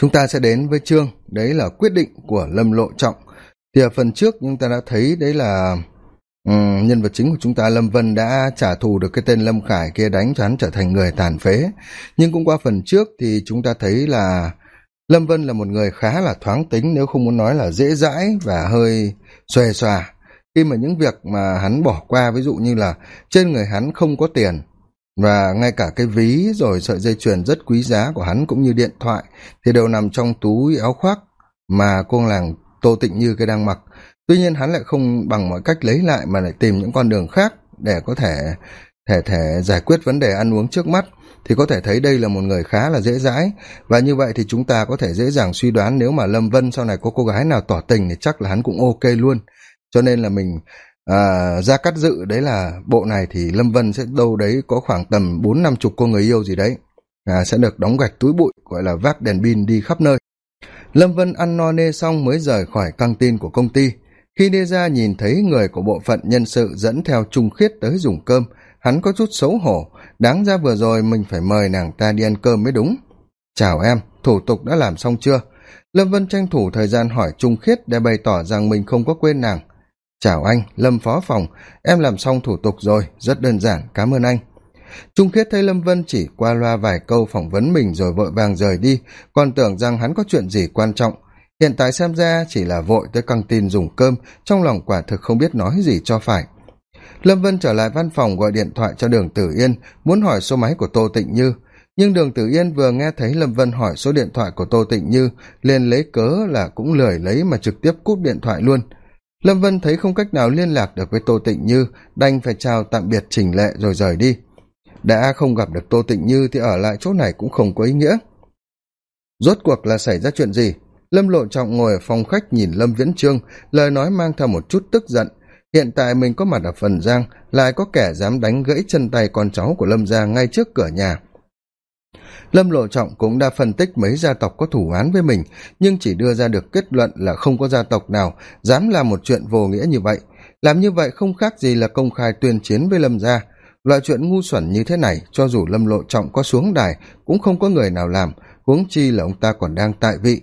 chúng ta sẽ đến với chương đấy là quyết định của lâm lộ trọng. Thì ở phần trước chúng ta đã thấy đấy là ừ, nhân vật chính của chúng ta lâm vân đã trả thù được cái tên lâm khải kia đánh cho hắn trở thành người tàn phế. Nhưng cũng qua phần trước thì chúng ta thấy là lâm vân là một người khá là thoáng tính nếu không muốn nói là dễ dãi và hơi xòe xòa. Khi mà những việc mà hắn bỏ qua ví dụ như là trên người hắn không có tiền và ngay cả cái ví rồi sợi dây chuyền rất quý giá của hắn cũng như điện thoại thì đều nằm trong túi áo khoác mà cô làng tô tịnh như cái đang mặc. Tuy nhiên hắn lại không bằng mọi cách lấy lại mà lại tìm những con đường khác để có thể thể thể giải quyết vấn đề ăn uống trước mắt. Thì có thể thấy đây là một người khá là dễ dãi. Và như vậy thì chúng ta có thể dễ dàng suy đoán nếu mà lâm vân sau này có cô gái nào tỏ tình thì chắc là hắn cũng ok luôn. Cho nên là mình à, gia cắt dự đấy là bộ này thì lâm vân sẽ đâu đấy có khoảng tầm bốn năm chục cô người yêu gì đấy. À, sẽ được đóng gạch túi bụi gọi là vác đèn pin đi khắp nơi. Lâm vân ăn no nê xong mới rời khỏi căng tin của công ty. Khi đi ra nhìn thấy người của bộ phận nhân sự dẫn theo trung khiết tới dùng cơm hắn có chút xấu hổ. Đáng ra vừa rồi mình phải mời nàng ta đi ăn cơm mới đúng. Chào em thủ tục đã làm xong chưa? Lâm vân tranh thủ thời gian hỏi trung khiết để bày tỏ rằng mình không có quên nàng chào anh, lâm phó phòng. Em làm xong thủ tục rồi, rất đơn giản, cảm ơn anh. Trung khiết thấy lâm vân chỉ qua loa vài câu phỏng vấn mình rồi vội vàng rời đi, còn tưởng rằng hắn có chuyện gì quan trọng. Hiện tại xem ra chỉ là vội tới căng tin dùng cơm, trong lòng quả thực không biết nói gì cho phải. Lâm vân trở lại văn phòng gọi điện thoại cho đường tử yên, muốn hỏi số máy của tô tịnh như. Nhưng đường tử yên vừa nghe thấy lâm vân hỏi số điện thoại của tô tịnh như, liền lấy cớ là cũng lười lấy mà trực tiếp cúp điện thoại luôn lâm vân thấy không cách nào liên lạc được với tô tịnh như, đành phải chào tạm biệt trình lệ rồi rời đi. Đã không gặp được tô tịnh như thì ở lại chỗ này cũng không có ý nghĩa. Rốt cuộc là xảy ra chuyện gì? Lâm lộ trọng ngồi ở phòng khách nhìn lâm viễn trương, lời nói mang theo một chút tức giận. Hiện tại mình có mặt ở phần giang, lại có kẻ dám đánh gãy chân tay con cháu của lâm gia ngay trước cửa nhà lâm lộ trọng cũng đã phân tích mấy gia tộc có thủ án với mình, nhưng chỉ đưa ra được kết luận là không có gia tộc nào dám làm một chuyện vô nghĩa như vậy. Làm như vậy không khác gì là công khai tuyên chiến với lâm gia. Loại chuyện ngu xuẩn như thế này, cho dù lâm lộ trọng có xuống đài, cũng không có người nào làm, huống chi là ông ta còn đang tại vị.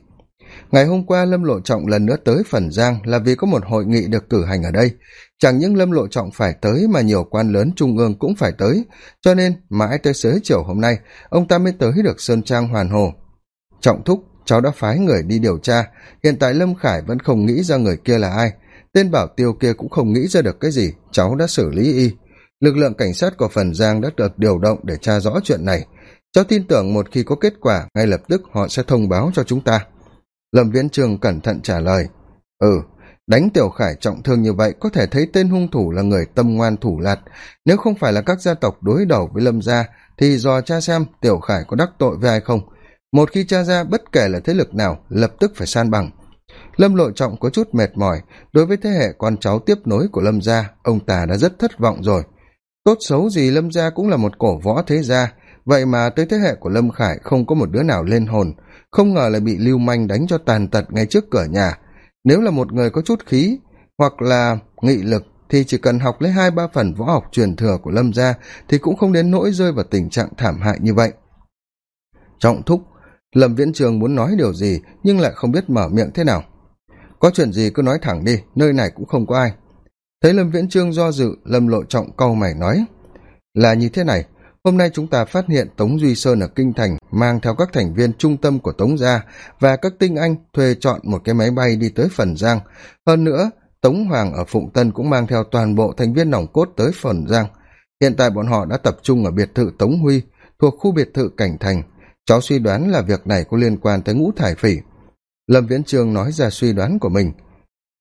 Ngày hôm qua, lâm lộ trọng lần nữa tới phần giang là vì có một hội nghị được cử hành ở đây chẳng những lâm lộ trọng phải tới mà nhiều quan lớn trung ương cũng phải tới. Cho nên, mãi tới xế chiều hôm nay, ông ta mới tới được sơn trang hoàn hồ. Trọng thúc, cháu đã phái người đi điều tra. Hiện tại lâm khải vẫn không nghĩ ra người kia là ai. Tên bảo tiêu kia cũng không nghĩ ra được cái gì. Cháu đã xử lý y. Lực lượng cảnh sát của phần giang đã được điều động để tra rõ chuyện này. Cháu tin tưởng một khi có kết quả, ngay lập tức họ sẽ thông báo cho chúng ta. Lâm viễn trường cẩn thận trả lời. Ừ đánh tiểu khải trọng thương như vậy có thể thấy tên hung thủ là người tâm ngoan thủ lạt. Nếu không phải là các gia tộc đối đầu với lâm gia, thì dò cha xem tiểu khải có đắc tội với ai không? Một khi cha ra bất kể là thế lực nào, lập tức phải san bằng. Lâm lộ trọng có chút mệt mỏi. Đối với thế hệ con cháu tiếp nối của lâm gia, ông ta đã rất thất vọng rồi. Tốt xấu gì lâm gia cũng là một cổ võ thế gia. Vậy mà tới thế hệ của lâm khải không có một đứa nào lên hồn. Không ngờ lại bị lưu manh đánh cho tàn tật ngay trước cửa nhà nếu là một người có chút khí hoặc là nghị lực thì chỉ cần học lấy hai ba phần võ học truyền thừa của lâm gia thì cũng không đến nỗi rơi vào tình trạng thảm hại như vậy. Trọng thúc, lâm viễn trường muốn nói điều gì nhưng lại không biết mở miệng thế nào. Có chuyện gì cứ nói thẳng đi, nơi này cũng không có ai. Thấy lâm viễn trương do dự, lâm lộ trọng cau mày nói, là như thế này hôm nay chúng ta phát hiện tống duy sơn ở kinh thành mang theo các thành viên trung tâm của tống gia và các tinh anh thuê chọn một cái máy bay đi tới phần giang. Hơn nữa, tống hoàng ở phụng tân cũng mang theo toàn bộ thành viên nòng cốt tới phần giang. Hiện tại bọn họ đã tập trung ở biệt thự tống huy, thuộc khu biệt thự cảnh thành. Cháu suy đoán là việc này có liên quan tới ngũ thải phỉ. Lâm viễn trương nói ra suy đoán của mình.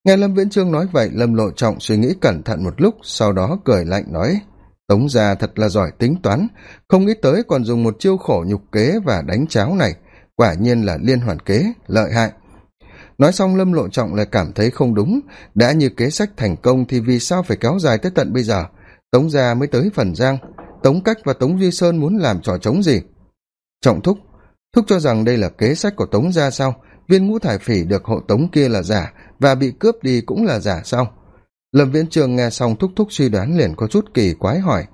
Nghe lâm viễn trương nói vậy, lâm lộ trọng suy nghĩ cẩn thận một lúc, sau đó cười lạnh nói tống gia thật là giỏi tính toán, không nghĩ tới còn dùng một chiêu khổ nhục kế và đánh cháo này, quả nhiên là liên hoàn kế, lợi hại. Nói xong lâm lộ trọng lại cảm thấy không đúng, đã như kế sách thành công thì vì sao phải kéo dài tới tận bây giờ? Tống gia mới tới phần giang, tống cách và tống duy sơn muốn làm trò trống gì? Trọng thúc thúc cho rằng đây là kế sách của tống gia sao? Viên ngũ thải phỉ được hộ tống kia là giả và bị cướp đi cũng là giả sao? Lâm viễn trường nghe xong thúc thúc suy đoán liền có chút kỳ quái hỏi,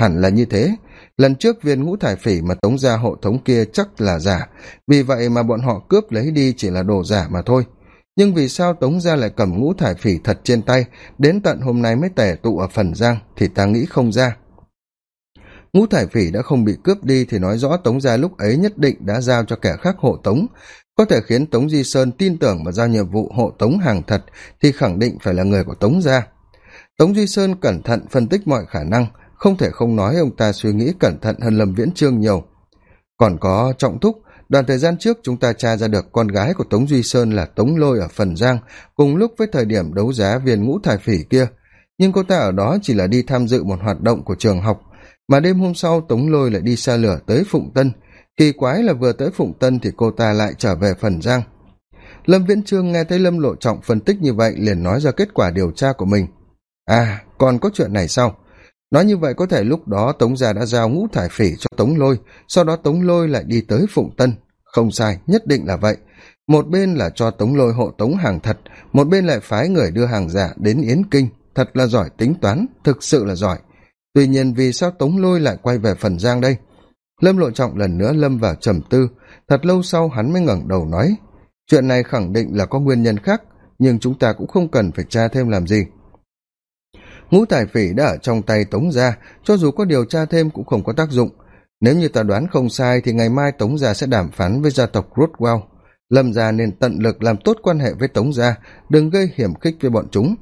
hẳn là như thế. Lần trước viên ngũ thải phỉ mà tống ra hộ thống kia chắc là giả. Vì vậy mà bọn họ cướp lấy đi chỉ là đồ giả mà thôi. Nhưng vì sao tống gia lại cầm ngũ thải phỉ thật trên tay? Đến tận hôm nay mới tể tụ ở phần giang, thì ta nghĩ không ra. Ngũ thải phỉ đã không bị cướp đi thì nói rõ tống gia lúc ấy nhất định đã giao cho kẻ khác hộ tống có thể khiến tống di sơn tin tưởng và giao nhiệm vụ hộ tống hàng thật thì khẳng định phải là người của tống gia. Tống di sơn cẩn thận phân tích mọi khả năng, không thể không nói ông ta suy nghĩ cẩn thận hơn lâm viễn trương nhiều. Còn có trọng thúc, đoạn thời gian trước chúng ta tra ra được con gái của tống duy sơn là tống lôi ở phần giang, cùng lúc với thời điểm đấu giá viên ngũ thải phỉ kia. Nhưng cô ta ở đó chỉ là đi tham dự một hoạt động của trường học, mà đêm hôm sau tống lôi lại đi xa lửa tới phụng tân kỳ quái là vừa tới phụng tân thì cô ta lại trở về phần giang. Lâm viễn trương nghe thấy lâm lộ trọng phân tích như vậy liền nói ra kết quả điều tra của mình. À còn có chuyện này sao? nói như vậy có thể lúc đó tống gia đã giao ngũ thải phỉ cho tống lôi, sau đó tống lôi lại đi tới phụng tân. Không sai, nhất định là vậy. Một bên là cho tống lôi hộ tống hàng thật, một bên lại phái người đưa hàng giả đến yến kinh. Thật là giỏi tính toán, thực sự là giỏi. Tuy nhiên vì sao tống lôi lại quay về phần giang đây? Lâm lộ trọng lần nữa lâm vào trầm tư. Thật lâu sau hắn mới ngẩng đầu nói, chuyện này khẳng định là có nguyên nhân khác, nhưng chúng ta cũng không cần phải tra thêm làm gì. Ngũ tài phỉ đã ở trong tay tống gia, cho dù có điều tra thêm cũng không có tác dụng. Nếu như ta đoán không sai thì ngày mai tống gia sẽ đàm phán với gia tộc rothwell. Lâm gia nên tận lực làm tốt quan hệ với tống gia, đừng gây hiểm khích với bọn chúng.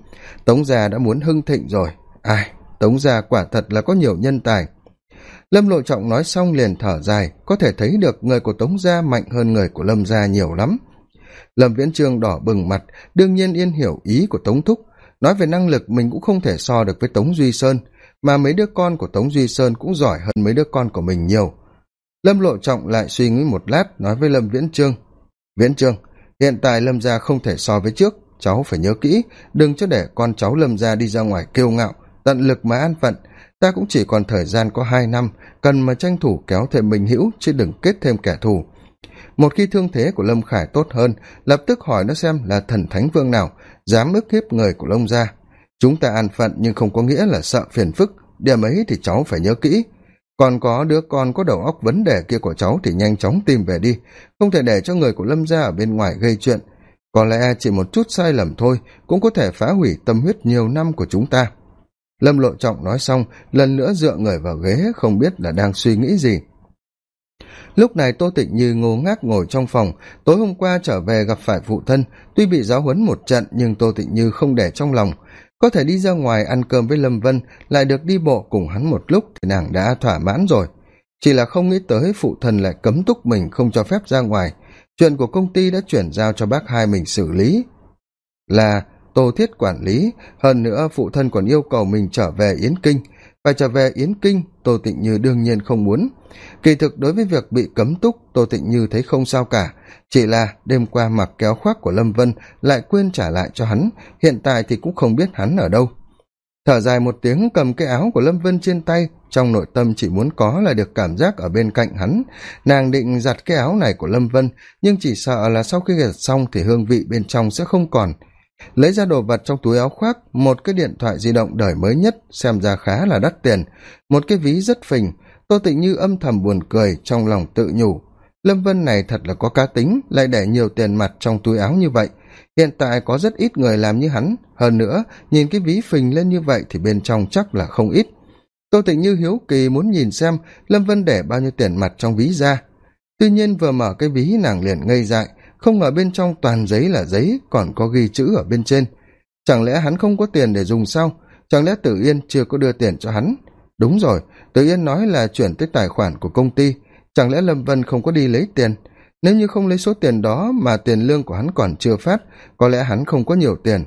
Tống gia đã muốn hưng thịnh rồi. Ai, tống gia quả thật là có nhiều nhân tài lâm lộ trọng nói xong liền thở dài, có thể thấy được người của tống gia mạnh hơn người của lâm gia nhiều lắm. Lâm viễn trương đỏ bừng mặt, đương nhiên yên hiểu ý của tống thúc. Nói về năng lực, mình cũng không thể so được với tống duy sơn, mà mấy đứa con của tống duy sơn cũng giỏi hơn mấy đứa con của mình nhiều. Lâm lộ trọng lại suy nghĩ một lát, nói với lâm viễn trương viễn trương, hiện tại lâm gia không thể so với trước, cháu phải nhớ kỹ, đừng cho để con cháu lâm gia đi ra ngoài kiêu ngạo, tận lực mà an phận ta cũng chỉ còn thời gian có hai năm, cần mà tranh thủ kéo thêm minh hữu chứ đừng kết thêm kẻ thù. Một khi thương thế của lâm khải tốt hơn, lập tức hỏi nó xem là thần thánh vương nào, dám ức hiếp người của lông gia. Chúng ta an phận nhưng không có nghĩa là sợ phiền phức, điểm ấy thì cháu phải nhớ kỹ. Còn có đứa con có đầu óc vấn đề kia của cháu thì nhanh chóng tìm về đi, không thể để cho người của lâm gia ở bên ngoài gây chuyện. Có lẽ chỉ một chút sai lầm thôi cũng có thể phá hủy tâm huyết nhiều năm của chúng ta lâm lộ trọng nói xong, lần nữa dựa người vào ghế, không biết là đang suy nghĩ gì. Lúc này tô tịnh như ngô ngác ngồi trong phòng. Tối hôm qua trở về gặp phải phụ thân, tuy bị giáo huấn một trận nhưng tô tịnh như không để trong lòng. Có thể đi ra ngoài ăn cơm với lâm vân, lại được đi bộ cùng hắn một lúc thì nàng đã thỏa mãn rồi. Chỉ là không nghĩ tới phụ thân lại cấm túc mình không cho phép ra ngoài. Chuyện của công ty đã chuyển giao cho bác hai mình xử lý. Là tô thiết quản lý, hơn nữa phụ thân còn yêu cầu mình trở về yến kinh. Phải trở về yến kinh, tô tịnh như đương nhiên không muốn. Kỳ thực đối với việc bị cấm túc, tô tịnh như thấy không sao cả. Chỉ là đêm qua mặc kéo khoác của lâm vân lại quên trả lại cho hắn. Hiện tại thì cũng không biết hắn ở đâu. Thở dài một tiếng, cầm cái áo của lâm vân trên tay, trong nội tâm chỉ muốn có là được cảm giác ở bên cạnh hắn. Nàng định giặt cái áo này của lâm vân, nhưng chỉ sợ là sau khi giặt xong thì hương vị bên trong sẽ không còn lấy ra đồ vật trong túi áo khoác, một cái điện thoại di động đời mới nhất, xem ra khá là đắt tiền. Một cái ví rất phình, tô tịnh như âm thầm buồn cười, trong lòng tự nhủ. Lâm vân này thật là có cá tính, lại để nhiều tiền mặt trong túi áo như vậy. Hiện tại có rất ít người làm như hắn. Hơn nữa, nhìn cái ví phình lên như vậy thì bên trong chắc là không ít. Tô tịnh như hiếu kỳ muốn nhìn xem lâm vân để bao nhiêu tiền mặt trong ví ra. Tuy nhiên vừa mở cái ví nàng liền ngây dại không ngờ bên trong toàn giấy là giấy, còn có ghi chữ ở bên trên. Chẳng lẽ hắn không có tiền để dùng sao? Chẳng lẽ tử yên chưa có đưa tiền cho hắn? Đúng rồi, tử yên nói là chuyển tới tài khoản của công ty. Chẳng lẽ lâm vân không có đi lấy tiền? Nếu như không lấy số tiền đó mà tiền lương của hắn còn chưa phát, có lẽ hắn không có nhiều tiền.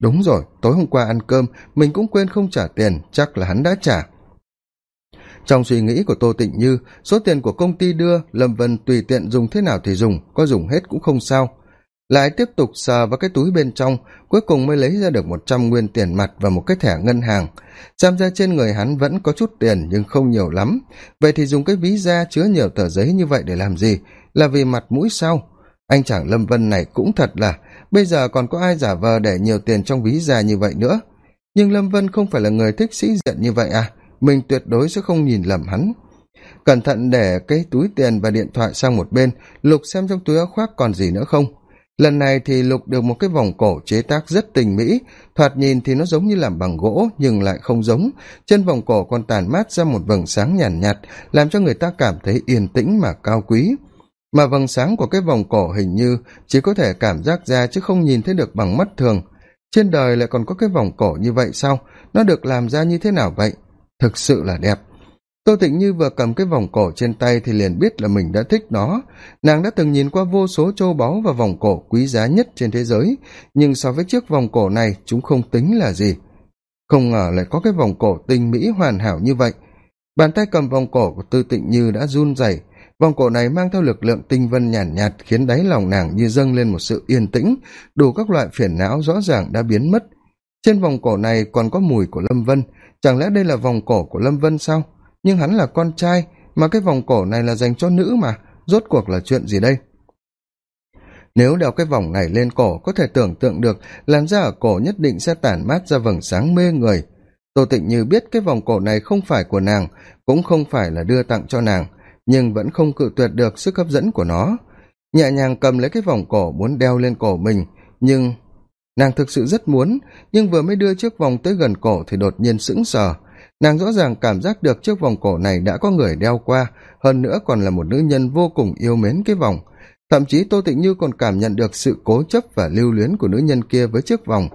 Đúng rồi, tối hôm qua ăn cơm, mình cũng quên không trả tiền, chắc là hắn đã trả trong suy nghĩ của tô tịnh như, số tiền của công ty đưa, lâm vân tùy tiện dùng thế nào thì dùng, có dùng hết cũng không sao. Lại tiếp tục sờ vào cái túi bên trong, cuối cùng mới lấy ra được một trăm nguyên tiền mặt và một cái thẻ ngân hàng. Xem ra trên người hắn vẫn có chút tiền nhưng không nhiều lắm. Vậy thì dùng cái ví da chứa nhiều tờ giấy như vậy để làm gì? Là vì mặt mũi sao? Anh chàng lâm vân này cũng thật là, bây giờ còn có ai giả vờ để nhiều tiền trong ví da như vậy nữa? Nhưng lâm vân không phải là người thích sĩ diện như vậy à? Mình tuyệt đối sẽ không nhìn lầm hắn. Cẩn thận để cái túi tiền và điện thoại sang một bên lục xem trong túi áo khoác còn gì nữa không? Lần này thì lục được một cái vòng cổ chế tác rất tình mỹ thoạt nhìn thì nó giống như làm bằng gỗ nhưng lại không giống. Chân vòng cổ còn tàn mát ra một vầng sáng nhàn nhạt, nhạt làm cho người ta cảm thấy yên tĩnh mà cao quý. Mà vầng sáng của cái vòng cổ hình như chỉ có thể cảm giác ra chứ không nhìn thấy được bằng mắt thường. Trên đời lại còn có cái vòng cổ như vậy sao? Nó được làm ra như thế nào vậy? Thực sự là đẹp. Tô tịnh như vừa cầm cái vòng cổ trên tay thì liền biết là mình đã thích nó. Nàng đã từng nhìn qua vô số châu báu và vòng cổ quý giá nhất trên thế giới nhưng so với chiếc vòng cổ này chúng không tính là gì. Không ngờ lại có cái vòng cổ tinh mỹ hoàn hảo như vậy. Bàn tay cầm vòng cổ của tư tịnh như đã run rẩy. Vòng cổ này mang theo lực lượng tinh vân nhàn nhạt, nhạt khiến đáy lòng nàng như dâng lên một sự yên tĩnh đủ các loại phiền não rõ ràng đã biến mất. Trên vòng cổ này còn có mùi của lâm vân chẳng lẽ đây là vòng cổ của lâm vân sao? Nhưng hắn là con trai, mà cái vòng cổ này là dành cho nữ mà. Rốt cuộc là chuyện gì đây? Nếu đeo cái vòng này lên cổ, có thể tưởng tượng được làn da ở cổ nhất định sẽ tản mát ra vầng sáng mê người. Tô tịnh như biết cái vòng cổ này không phải của nàng, cũng không phải là đưa tặng cho nàng, nhưng vẫn không cự tuyệt được sức hấp dẫn của nó. Nhẹ nhàng cầm lấy cái vòng cổ muốn đeo lên cổ mình, nhưng nàng thực sự rất muốn, nhưng vừa mới đưa chiếc vòng tới gần cổ thì đột nhiên sững sờ. Nàng rõ ràng cảm giác được chiếc vòng cổ này đã có người đeo qua, hơn nữa còn là một nữ nhân vô cùng yêu mến cái vòng. Thậm chí tô tịnh như còn cảm nhận được sự cố chấp và lưu luyến của nữ nhân kia với chiếc vòng.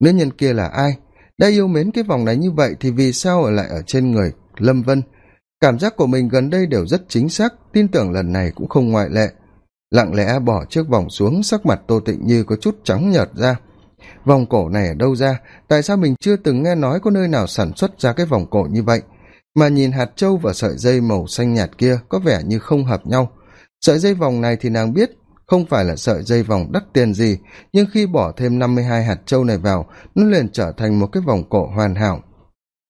Nữ nhân kia là ai? Đã yêu mến cái vòng này như vậy thì vì sao ở lại ở trên người lâm vân? Cảm giác của mình gần đây đều rất chính xác, tin tưởng lần này cũng không ngoại lệ. Lặng lẽ bỏ chiếc vòng xuống, sắc mặt tô tịnh như có chút trắng nhợt ra vòng cổ này ở đâu ra? Tại sao mình chưa từng nghe nói có nơi nào sản xuất ra cái vòng cổ như vậy? Mà nhìn hạt trâu và sợi dây màu xanh nhạt kia có vẻ như không hợp nhau. Sợi dây vòng này thì nàng biết, không phải là sợi dây vòng đắt tiền gì, nhưng khi bỏ thêm năm mươi hai hạt trâu này vào, nó liền trở thành một cái vòng cổ hoàn hảo.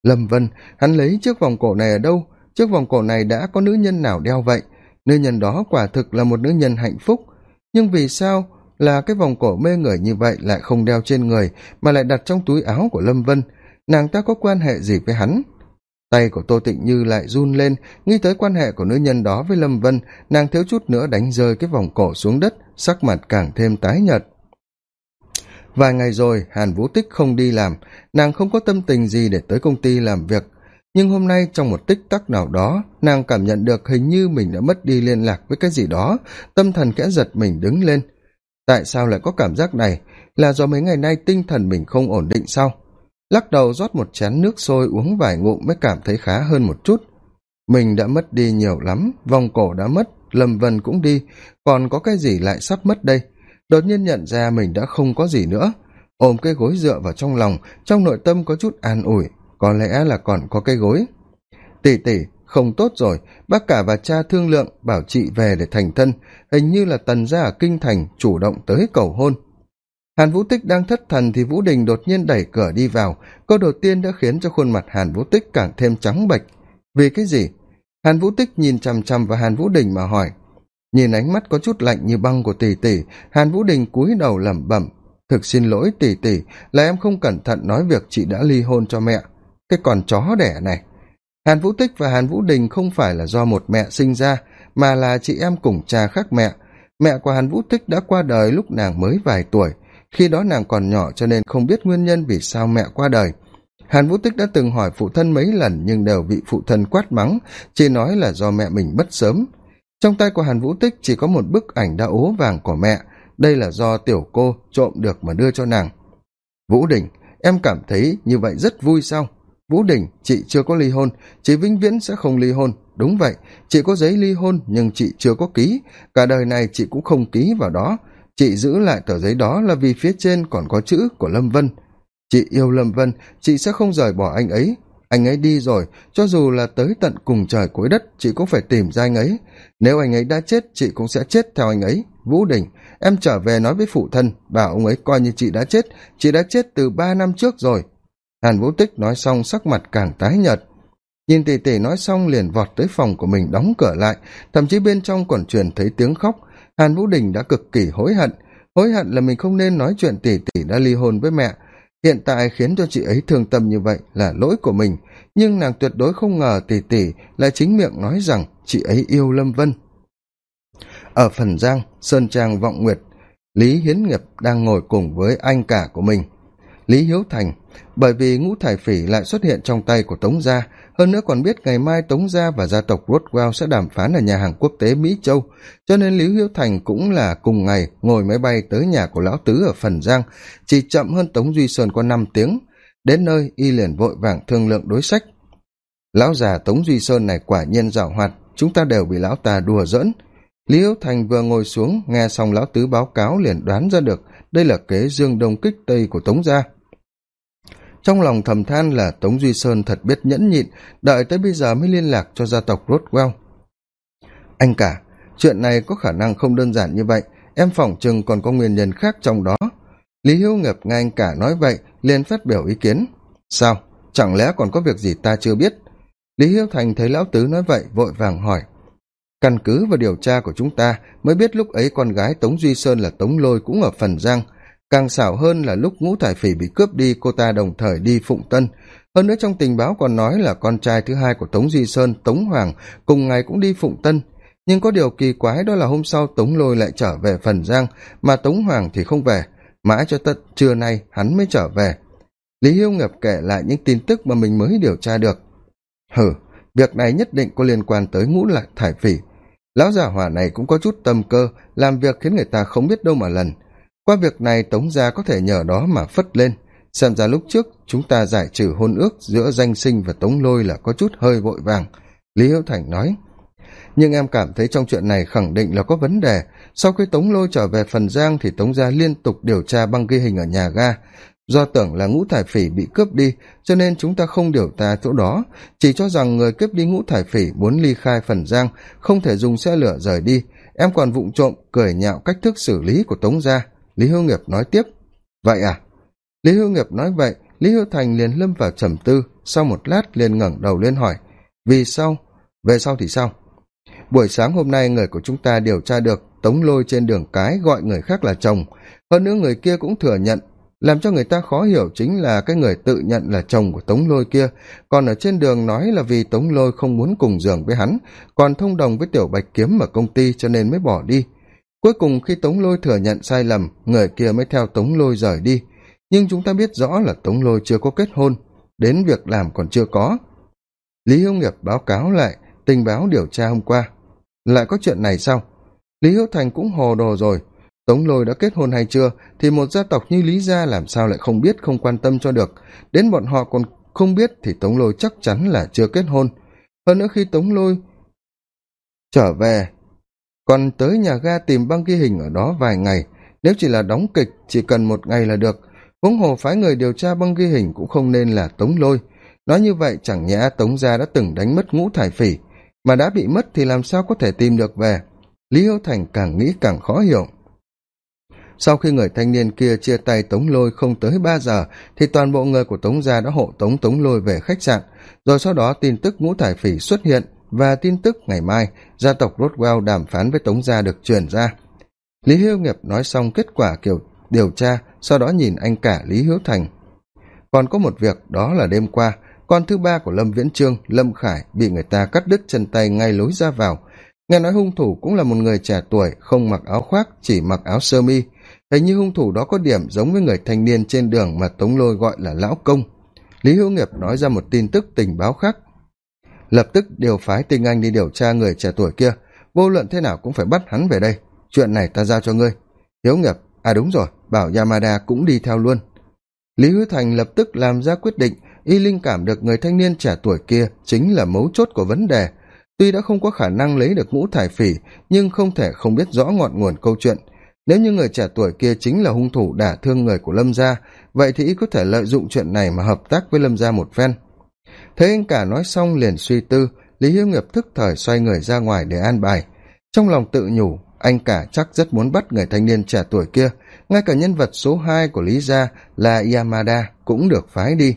Lâm vân, hắn lấy chiếc vòng cổ này ở đâu? Chiếc vòng cổ này đã có nữ nhân nào đeo vậy? Nữ nhân đó quả thực là một nữ nhân hạnh phúc. Nhưng vì sao là cái vòng cổ mê người như vậy lại không đeo trên người, mà lại đặt trong túi áo của lâm vân. Nàng ta có quan hệ gì với hắn? Tay của tô tịnh như lại run lên, nghĩ tới quan hệ của nữ nhân đó với lâm vân, nàng thiếu chút nữa đánh rơi cái vòng cổ xuống đất, sắc mặt càng thêm tái nhợt. Vài ngày rồi, hàn vũ tích không đi làm, nàng không có tâm tình gì để tới công ty làm việc. Nhưng hôm nay trong một tích tắc nào đó, nàng cảm nhận được hình như mình đã mất đi liên lạc với cái gì đó, tâm thần kẽ giật mình đứng lên tại sao lại có cảm giác này? Là do mấy ngày nay tinh thần mình không ổn định sao? Lắc đầu rót một chén nước sôi uống vài ngụm mới cảm thấy khá hơn một chút. Mình đã mất đi nhiều lắm, vòng cổ đã mất, lâm vân cũng đi. Còn có cái gì lại sắp mất đây? Đột nhiên nhận ra mình đã không có gì nữa. Ôm cái gối dựa vào trong lòng, trong nội tâm có chút an ủi. Có lẽ là còn có cái gối. Tỉ tỉ không tốt rồi. Bác cả và cha thương lượng, bảo chị về để thành thân. Hình như là tần gia ở kinh thành chủ động tới cầu hôn. Hàn vũ tích đang thất thần thì vũ đình đột nhiên đẩy cửa đi vào. Câu đầu tiên đã khiến cho khuôn mặt hàn vũ tích càng thêm trắng bệch. Vì cái gì? Hàn vũ tích nhìn chằm chằm vào hàn vũ đình mà hỏi. Nhìn ánh mắt có chút lạnh như băng của tỷ tỷ, hàn vũ đình cúi đầu lẩm bẩm. Thực xin lỗi, tỷ tỷ, là em không cẩn thận nói việc chị đã ly hôn cho mẹ. Cái con chó đẻ này hàn vũ tích và hàn vũ đình không phải là do một mẹ sinh ra, mà là chị em cùng cha khác mẹ. Mẹ của hàn vũ tích đã qua đời lúc nàng mới vài tuổi. Khi đó nàng còn nhỏ cho nên không biết nguyên nhân vì sao mẹ qua đời. Hàn vũ tích đã từng hỏi phụ thân mấy lần nhưng đều bị phụ thân quát mắng, chỉ nói là do mẹ mình mất sớm. Trong tay của hàn vũ tích chỉ có một bức ảnh đã ố vàng của mẹ. Đây là do tiểu cô trộm được mà đưa cho nàng. Vũ đình, em cảm thấy như vậy rất vui sao? Vũ đình, chị chưa có ly hôn. Chị vĩnh viễn sẽ không ly hôn. Đúng vậy, chị có giấy ly hôn, nhưng chị chưa có ký. Cả đời này chị cũng không ký vào đó. Chị giữ lại tờ giấy đó là vì phía trên còn có chữ của lâm vân. Chị yêu lâm vân, chị sẽ không rời bỏ anh ấy. Anh ấy đi rồi, cho dù là tới tận cùng trời cuối đất, chị cũng phải tìm ra anh ấy. Nếu anh ấy đã chết, chị cũng sẽ chết theo anh ấy. Vũ đình, em trở về nói với phụ thân, bảo ông ấy coi như chị đã chết. Chị đã chết từ ba năm trước rồi hàn vũ tích nói xong sắc mặt càng tái nhợt. Nhìn tỉ tỉ nói xong liền vọt tới phòng của mình đóng cửa lại, thậm chí bên trong còn truyền thấy tiếng khóc. Hàn vũ đình đã cực kỳ hối hận. Hối hận là mình không nên nói chuyện tỉ tỉ đã ly hôn với mẹ. Hiện tại khiến cho chị ấy thương tâm như vậy là lỗi của mình. Nhưng nàng tuyệt đối không ngờ tỷ tỷ lại chính miệng nói rằng chị ấy yêu lâm vân. Ở phần giang, sơn trang vọng nguyệt, lý hiến nghiệp đang ngồi cùng với anh cả của mình. Lý hiếu thành bởi vì ngũ thải phỉ lại xuất hiện trong tay của tống gia. Hơn nữa còn biết ngày mai tống gia và gia tộc rothwell sẽ đàm phán ở nhà hàng quốc tế mỹ châu. Cho nên lý hiếu thành cũng là cùng ngày ngồi máy bay tới nhà của lão tứ ở phần giang. Chỉ chậm hơn tống duy sơn có năm tiếng. Đến nơi, y liền vội vàng thương lượng đối sách. Lão già tống duy sơn này quả nhiên giảo hoạt, chúng ta đều bị lão ta đùa giỡn. Lý hiếu thành vừa ngồi xuống, nghe xong lão tứ báo cáo liền đoán ra được đây là kế dương đông kích tây của tống gia trong lòng thầm than là tống duy sơn thật biết nhẫn nhịn, đợi tới bây giờ mới liên lạc cho gia tộc rothwell. Anh cả, chuyện này có khả năng không đơn giản như vậy, em phỏng chừng còn có nguyên nhân khác trong đó. Lý hữu nghiệp nghe anh cả nói vậy, liền phát biểu ý kiến. Sao, chẳng lẽ còn có việc gì ta chưa biết? Lý hiếu thành thấy lão tứ nói vậy, vội vàng hỏi. Căn cứ và điều tra của chúng ta, mới biết lúc ấy con gái tống duy sơn là tống lôi cũng ở phần giang càng xảo hơn là lúc ngũ thải phỉ bị cướp đi, cô ta đồng thời đi phụng tân. Hơn nữa trong tình báo còn nói là con trai thứ hai của tống duy sơn, tống hoàng, cùng ngày cũng đi phụng tân. Nhưng có điều kỳ quái đó là hôm sau tống lôi lại trở về phần giang, mà tống hoàng thì không về. Mãi cho tận trưa nay hắn mới trở về. Lý hiếu nghiệp kể lại những tin tức mà mình mới điều tra được. Hử việc này nhất định có liên quan tới ngũ lạc thải phỉ. Lão già hỏa này cũng có chút tâm cơ, làm việc khiến người ta không biết đâu mà lần qua việc này tống gia có thể nhờ đó mà phất lên. Xem ra lúc trước chúng ta giải trừ hôn ước giữa danh sinh và tống lôi là có chút hơi vội vàng. Lý hữu thành nói, nhưng em cảm thấy trong chuyện này khẳng định là có vấn đề. Sau khi tống lôi trở về phần giang thì tống gia liên tục điều tra băng ghi hình ở nhà ga. Do tưởng là ngũ thải phỉ bị cướp đi, cho nên chúng ta không điều tra chỗ đó. Chỉ cho rằng người cướp đi ngũ thải phỉ muốn ly khai phần giang, không thể dùng xe lửa rời đi. Em còn vụng trộm cười nhạo cách thức xử lý của tống gia lý hưu nghiệp nói tiếp. Vậy à? Lý hưu nghiệp nói vậy, lý hưu thành liền lâm vào trầm tư, sau một lát liền ngẩng đầu lên hỏi, vì sao? Về sau thì sao? Buổi sáng hôm nay người của chúng ta điều tra được tống lôi trên đường cái gọi người khác là chồng. Hơn nữa người kia cũng thừa nhận, làm cho người ta khó hiểu chính là cái người tự nhận là chồng của tống lôi kia. Còn ở trên đường nói là vì tống lôi không muốn cùng giường với hắn, còn thông đồng với tiểu bạch kiếm ở công ty cho nên mới bỏ đi cuối cùng khi tống lôi thừa nhận sai lầm, người kia mới theo tống lôi rời đi. Nhưng chúng ta biết rõ là tống lôi chưa có kết hôn, đến việc làm còn chưa có. Lý hữu nghiệp báo cáo lại, tình báo điều tra hôm qua. Lại có chuyện này sao lý hữu thành cũng hồ đồ rồi. Tống lôi đã kết hôn hay chưa thì một gia tộc như lý gia làm sao lại không biết, không quan tâm cho được. Đến bọn họ còn không biết thì tống lôi chắc chắn là chưa kết hôn. Hơn nữa khi tống lôi trở về còn tới nhà ga tìm băng ghi hình ở đó vài ngày. Nếu chỉ là đóng kịch, chỉ cần một ngày là được. Huống hồ phái người điều tra băng ghi hình cũng không nên là tống lôi. Nói như vậy chẳng nhẽ tống gia đã từng đánh mất ngũ thải phỉ. Mà đã bị mất thì làm sao có thể tìm được về? Lý hữu thành càng nghĩ càng khó hiểu. Sau khi người thanh niên kia chia tay tống lôi không tới ba giờ, thì toàn bộ người của tống gia đã hộ tống tống lôi về khách sạn. Rồi sau đó tin tức ngũ thải phỉ xuất hiện và tin tức ngày mai, gia tộc rothwell đàm phán với tống gia được truyền ra. Lý hiếu nghiệp nói xong kết quả kiểu điều tra, sau đó nhìn anh cả lý hiếu thành. Còn có một việc, đó là đêm qua, con thứ ba của lâm viễn trương, lâm khải bị người ta cắt đứt chân tay ngay lối ra vào. Nghe nói hung thủ cũng là một người trẻ tuổi, không mặc áo khoác, chỉ mặc áo sơ mi. Hình như hung thủ đó có điểm giống với người thanh niên trên đường mà tống lôi gọi là lão công. Lý hữu nghiệp nói ra một tin tức tình báo khác lập tức điều phái tinh anh đi điều tra người trẻ tuổi kia. Vô luận thế nào cũng phải bắt hắn về đây. Chuyện này ta giao cho ngươi. Hiếu nghiệp à đúng rồi, bảo yamada cũng đi theo luôn. Lý hữu thành lập tức làm ra quyết định, y linh cảm được người thanh niên trẻ tuổi kia chính là mấu chốt của vấn đề. Tuy đã không có khả năng lấy được ngũ thải phỉ, nhưng không thể không biết rõ ngọn nguồn câu chuyện. Nếu như người trẻ tuổi kia chính là hung thủ đả thương người của lâm gia, vậy thì y có thể lợi dụng chuyện này mà hợp tác với lâm gia một phen thấy anh cả nói xong liền suy tư, lý hiếu nghiệp thức thời xoay người ra ngoài để an bài. Trong lòng tự nhủ, anh cả chắc rất muốn bắt người thanh niên trẻ tuổi kia, ngay cả nhân vật số hai của lý gia là yamada cũng được phái đi.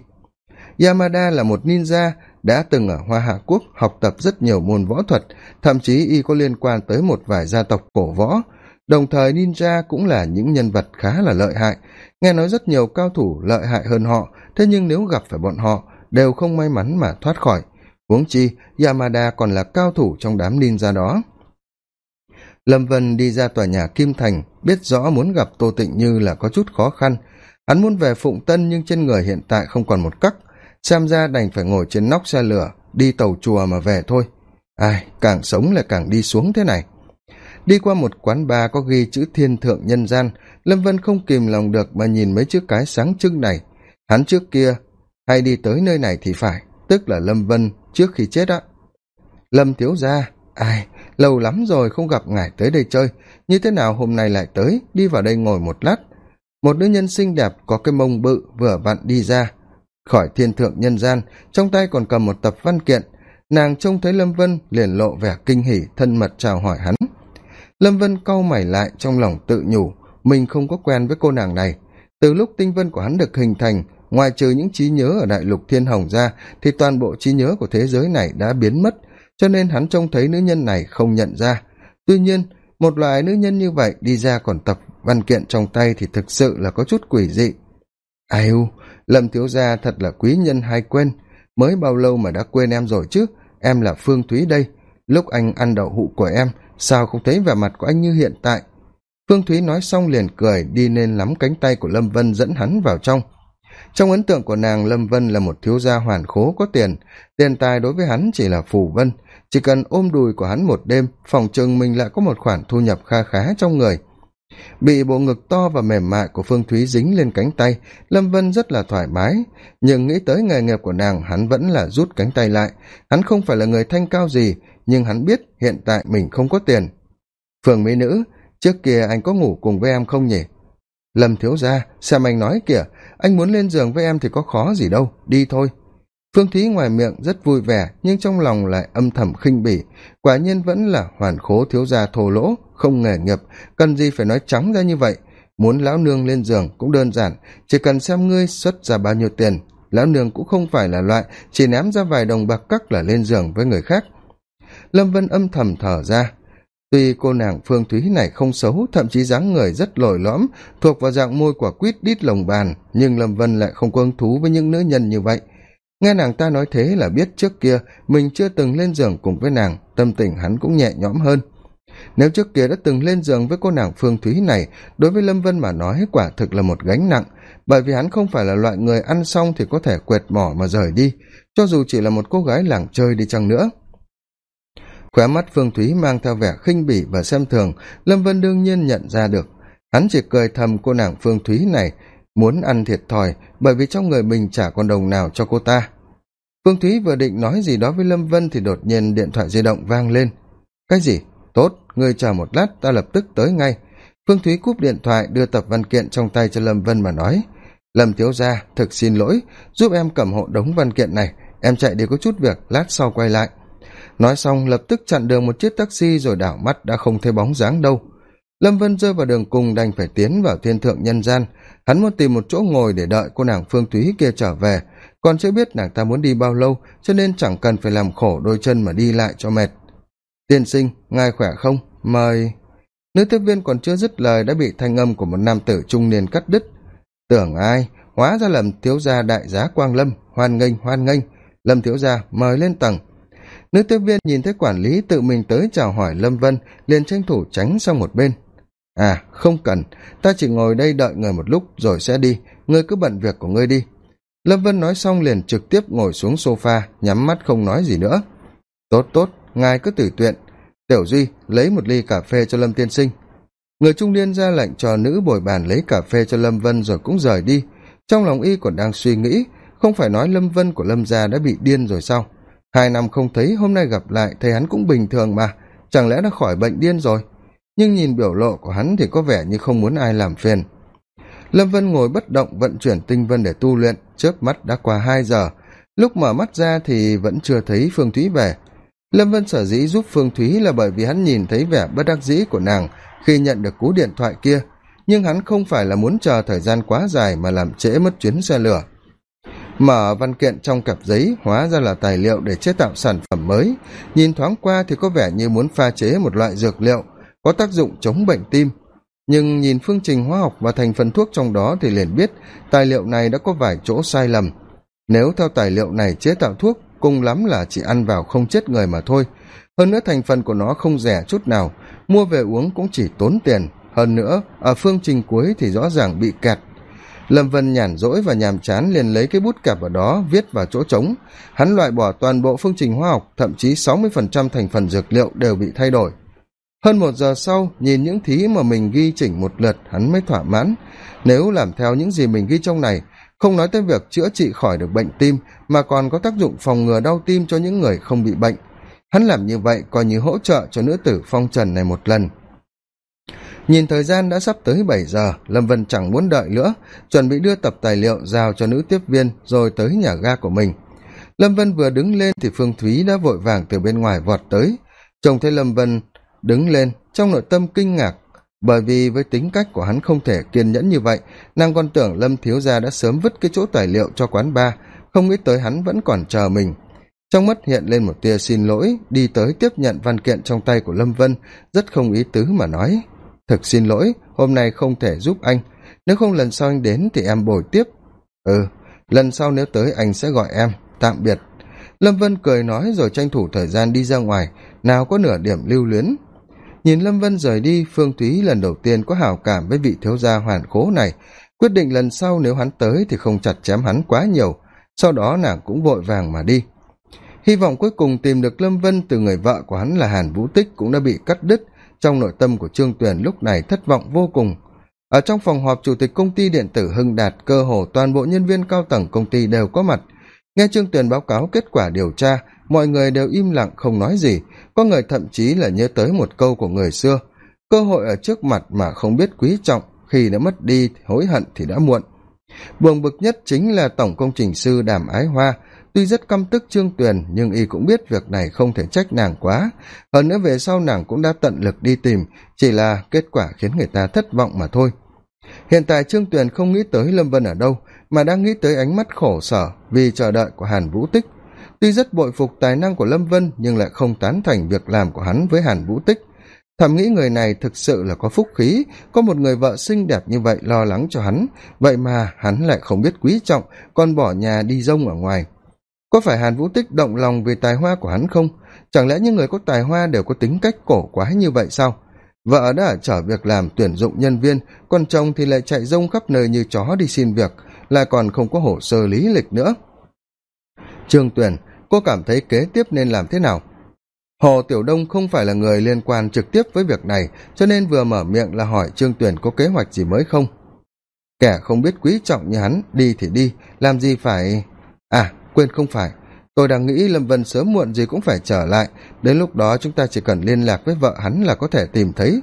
Yamada là một ninja đã từng ở hoa hạ quốc học tập rất nhiều môn võ thuật, thậm chí y có liên quan tới một vài gia tộc cổ võ. Đồng thời ninja cũng là những nhân vật khá là lợi hại, nghe nói rất nhiều cao thủ lợi hại hơn họ, thế nhưng nếu gặp phải bọn họ đều không may mắn mà thoát khỏi. Huống chi, yamada còn là cao thủ trong đám ninja đó. Lâm vân đi ra tòa nhà kim thành, biết rõ muốn gặp tô tịnh như là có chút khó khăn. Hắn muốn về phụng tân nhưng trên người hiện tại không còn một cắc. Xem ra đành phải ngồi trên nóc xe lửa, đi tàu chùa mà về thôi. Ai, càng sống lại càng đi xuống thế này. Đi qua một quán bar có ghi chữ thiên thượng nhân gian, lâm vân không kìm lòng được mà nhìn mấy chữ cái sáng trưng này. Hắn trước kia hay đi tới nơi này thì phải, tức là lâm vân trước khi chết á. Lâm thiếu gia, ai, lâu lắm rồi không gặp ngài tới đây chơi, như thế nào hôm nay lại tới, đi vào đây ngồi một lát. Một nữ nhân xinh đẹp có cái mông bự vừa vặn đi ra. Khỏi thiên thượng nhân gian, trong tay còn cầm một tập văn kiện. Nàng trông thấy lâm vân liền lộ vẻ kinh hỉ, thân mật chào hỏi hắn. Lâm vân cau mày lại trong lòng tự nhủ, mình không có quen với cô nàng này. Từ lúc tinh vân của hắn được hình thành ngoài trừ những trí nhớ ở đại lục thiên hồng ra, thì toàn bộ trí nhớ của thế giới này đã biến mất, cho nên hắn trông thấy nữ nhân này không nhận ra. Tuy nhiên, một loại nữ nhân như vậy đi ra còn tập văn kiện trong tay thì thực sự là có chút quỷ dị. Ai u, lâm thiếu gia thật là quý nhân hay quên. Mới bao lâu mà đã quên em rồi chứ? Em là phương thúy đây. Lúc anh ăn đậu hụ của em, sao không thấy vẻ mặt của anh như hiện tại? Phương thúy nói xong liền cười, đi nên nắm cánh tay của lâm vân dẫn hắn vào trong trong ấn tượng của nàng, lâm vân là một thiếu gia hoàn khố có tiền. Tiền tài đối với hắn chỉ là phù vân. Chỉ cần ôm đùi của hắn một đêm, phòng chừng mình lại có một khoản thu nhập kha khá trong người. Bị bộ ngực to và mềm mại của phương thúy dính lên cánh tay, lâm vân rất là thoải mái. Nhưng nghĩ tới nghề nghiệp của nàng, hắn vẫn là rút cánh tay lại. Hắn không phải là người thanh cao gì, nhưng hắn biết hiện tại mình không có tiền. Phường mỹ nữ, trước kia anh có ngủ cùng với em không nhỉ? Lâm thiếu ra xem anh nói kìa, anh muốn lên giường với em thì có khó gì đâu, đi thôi. Phương thúy ngoài miệng rất vui vẻ, nhưng trong lòng lại âm thầm khinh bỉ. Quả nhiên vẫn là hoàn khố thiếu gia thô lỗ, không nghề nghiệp, cần gì phải nói trắng ra như vậy. Muốn lão nương lên giường cũng đơn giản, chỉ cần xem ngươi xuất ra bao nhiêu tiền. Lão nương cũng không phải là loại, chỉ ném ra vài đồng bạc cắc là lên giường với người khác. Lâm vân âm thầm thở ra tuy cô nàng phương thúy này không xấu, thậm chí dáng người rất lồi lõm, thuộc vào dạng môi quả quýt đít lồng bàn, nhưng lâm vân lại không có hứng thú với những nữ nhân như vậy. Nghe nàng ta nói thế là biết trước kia mình chưa từng lên giường cùng với nàng, tâm tình hắn cũng nhẹ nhõm hơn. Nếu trước kia đã từng lên giường với cô nàng phương thúy này, đối với lâm vân mà nói quả thực là một gánh nặng, bởi vì hắn không phải là loại người ăn xong thì có thể quệt mỏ mà rời đi, cho dù chỉ là một cô gái làng chơi đi chăng nữa khóe mắt phương thúy mang theo vẻ khinh bỉ và xem thường, lâm vân đương nhiên nhận ra được. Hắn chỉ cười thầm cô nàng phương thúy này, muốn ăn thiệt thòi, bởi vì trong người mình chả còn đồng nào cho cô ta. Phương thúy vừa định nói gì đó với lâm vân thì đột nhiên điện thoại di động vang lên. Cái gì? Tốt, ngươi chờ một lát, ta lập tức tới ngay. Phương thúy cúp điện thoại, đưa tập văn kiện trong tay cho lâm vân mà nói. Lâm thiếu gia, thực xin lỗi, giúp em cầm hộ đống văn kiện này. Em chạy đi có chút việc, lát sau quay lại nói xong, lập tức chặn đường một chiếc taxi rồi đảo mắt đã không thấy bóng dáng đâu. Lâm vân rơi vào đường cùng đành phải tiến vào thiên thượng nhân gian. Hắn muốn tìm một chỗ ngồi để đợi cô nàng phương thúy kia trở về. Còn chưa biết nàng ta muốn đi bao lâu, cho nên chẳng cần phải làm khổ đôi chân mà đi lại cho mệt. Tiên sinh, ngài khỏe không? Mời. Nữ tiếp viên còn chưa dứt lời đã bị thanh âm của một nam tử trung niên cắt đứt. Tưởng ai? Hóa ra lầm thiếu gia đại giá quang lâm. Hoan nghênh hoan nghênh. Lâm thiếu gia, mời lên tầng nữ tiếp viên nhìn thấy quản lý tự mình tới chào hỏi lâm vân, liền tranh thủ tránh sang một bên. À không cần, ta chỉ ngồi đây đợi người một lúc rồi sẽ đi, ngươi cứ bận việc của ngươi đi. Lâm vân nói xong liền trực tiếp ngồi xuống s o f a nhắm mắt không nói gì nữa. Tốt tốt, ngài cứ tùy tuyện tiểu duy, lấy một ly cà phê cho lâm tiên sinh. Người trung niên ra lệnh cho nữ bồi bàn lấy cà phê cho lâm vân rồi cũng rời đi. Trong lòng y còn đang suy nghĩ, không phải nói lâm vân của lâm gia đã bị điên rồi sao? Hai năm không thấy, hôm nay gặp lại, thấy hắn cũng bình thường mà. Chẳng lẽ đã khỏi bệnh điên rồi? Nhưng nhìn biểu lộ của hắn thì có vẻ như không muốn ai làm phiền. Lâm vân ngồi bất động vận chuyển tinh vân để tu luyện. Trước mắt đã qua hai giờ. Lúc mở mắt ra thì vẫn chưa thấy phương thúy về. Lâm vân sở dĩ giúp phương thúy là bởi vì hắn nhìn thấy vẻ bất đắc dĩ của nàng khi nhận được cú điện thoại kia. Nhưng hắn không phải là muốn chờ thời gian quá dài mà làm trễ mất chuyến xe lửa mở văn kiện trong cặp giấy hóa ra là tài liệu để chế tạo sản phẩm mới. Nhìn thoáng qua thì có vẻ như muốn pha chế một loại dược liệu, có tác dụng chống bệnh tim. Nhưng nhìn phương trình hóa học và thành phần thuốc trong đó thì liền biết tài liệu này đã có vài chỗ sai lầm. Nếu theo tài liệu này chế tạo thuốc, cùng lắm là chỉ ăn vào không chết người mà thôi. Hơn nữa thành phần của nó không rẻ chút nào, mua về uống cũng chỉ tốn tiền. Hơn nữa, ở phương trình cuối thì rõ ràng bị kẹt lâm vân nhản rỗi và nhàm chán liền lấy cái bút cạp ở đó, viết vào chỗ trống. Hắn loại bỏ toàn bộ phương trình hóa học, thậm chí sáu mươi phần trăm thành phần dược liệu đều bị thay đổi. Hơn một giờ sau, nhìn những thí mà mình ghi chỉnh một lượt, hắn mới thỏa mãn. Nếu làm theo những gì mình ghi trong này, không nói tới việc chữa trị khỏi được bệnh tim, mà còn có tác dụng phòng ngừa đau tim cho những người không bị bệnh. Hắn làm như vậy coi như hỗ trợ cho nữ tử phong trần này một lần nhìn thời gian đã sắp tới bảy giờ, lâm vân chẳng muốn đợi nữa, chuẩn bị đưa tập tài liệu giao cho nữ tiếp viên rồi tới nhà ga của mình. Lâm vân vừa đứng lên thì phương thúy đã vội vàng từ bên ngoài vọt tới. Trông thấy lâm vân đứng lên, trong nội tâm kinh ngạc, bởi vì với tính cách của hắn không thể kiên nhẫn như vậy, nàng còn tưởng lâm thiếu gia đã sớm vứt cái chỗ tài liệu cho quán bar, không nghĩ tới hắn vẫn còn chờ mình. Trong mắt hiện lên một tia xin lỗi, đi tới tiếp nhận văn kiện trong tay của lâm vân, rất không ý tứ mà nói thực xin lỗi, hôm nay không thể giúp anh. Nếu không lần sau anh đến thì em bồi tiếp. Ừ lần sau nếu tới anh sẽ gọi em, tạm biệt. Lâm vân cười nói rồi tranh thủ thời gian đi ra ngoài. Nào có nửa điểm lưu luyến. Nhìn lâm vân rời đi, phương thúy lần đầu tiên có hào cảm với vị thiếu gia hoàn khố này. Quyết định lần sau nếu hắn tới thì không chặt chém hắn quá nhiều. Sau đó nàng cũng vội vàng mà đi. Hy vọng cuối cùng tìm được lâm vân từ người vợ của hắn là hàn vũ tích cũng đã bị cắt đứt trong nội tâm của trương tuyền lúc này thất vọng vô cùng. Ở trong phòng họp, chủ tịch công ty điện tử hưng đạt, cơ hồ toàn bộ nhân viên cao tầng công ty đều có mặt. Nghe trương tuyền báo cáo kết quả điều tra, mọi người đều im lặng không nói gì. Có người thậm chí là nhớ tới một câu của người xưa, cơ hội ở trước mặt mà không biết quý trọng, khi đã mất đi, hối hận thì đã muộn. Buồng bực nhất chính là tổng công trình sư đàm ái hoa tuy rất căm tức trương tuyền, nhưng y cũng biết việc này không thể trách nàng quá. Hơn nữa về sau nàng cũng đã tận lực đi tìm, chỉ là kết quả khiến người ta thất vọng mà thôi. Hiện tại trương tuyền không nghĩ tới lâm vân ở đâu, mà đang nghĩ tới ánh mắt khổ sở vì chờ đợi của hàn vũ tích. Tuy rất bội phục tài năng của lâm vân, nhưng lại không tán thành việc làm của hắn với hàn vũ tích. Thầm nghĩ người này thực sự là có phúc khí, có một người vợ xinh đẹp như vậy lo lắng cho hắn, vậy mà hắn lại không biết quý trọng, còn bỏ nhà đi rông ở ngoài có phải hàn vũ tích động lòng vì tài hoa của hắn không? Chẳng lẽ những người có tài hoa đều có tính cách cổ quái như vậy sao? Vợ đã ở trở việc làm tuyển dụng nhân viên, còn chồng thì lại chạy rông khắp nơi như chó đi xin việc là còn không có hồ sơ lý lịch nữa. Trương tuyển cô cảm thấy kế tiếp nên làm thế nào? Hồ tiểu đông không phải là người liên quan trực tiếp với việc này, cho nên vừa mở miệng là hỏi trương tuyển có kế hoạch gì mới không? Kẻ không biết quý trọng như hắn, đi thì đi, làm gì phải à quên không phải, tôi đang nghĩ lâm vân sớm muộn gì cũng phải trở lại. Đến lúc đó chúng ta chỉ cần liên lạc với vợ hắn là có thể tìm thấy.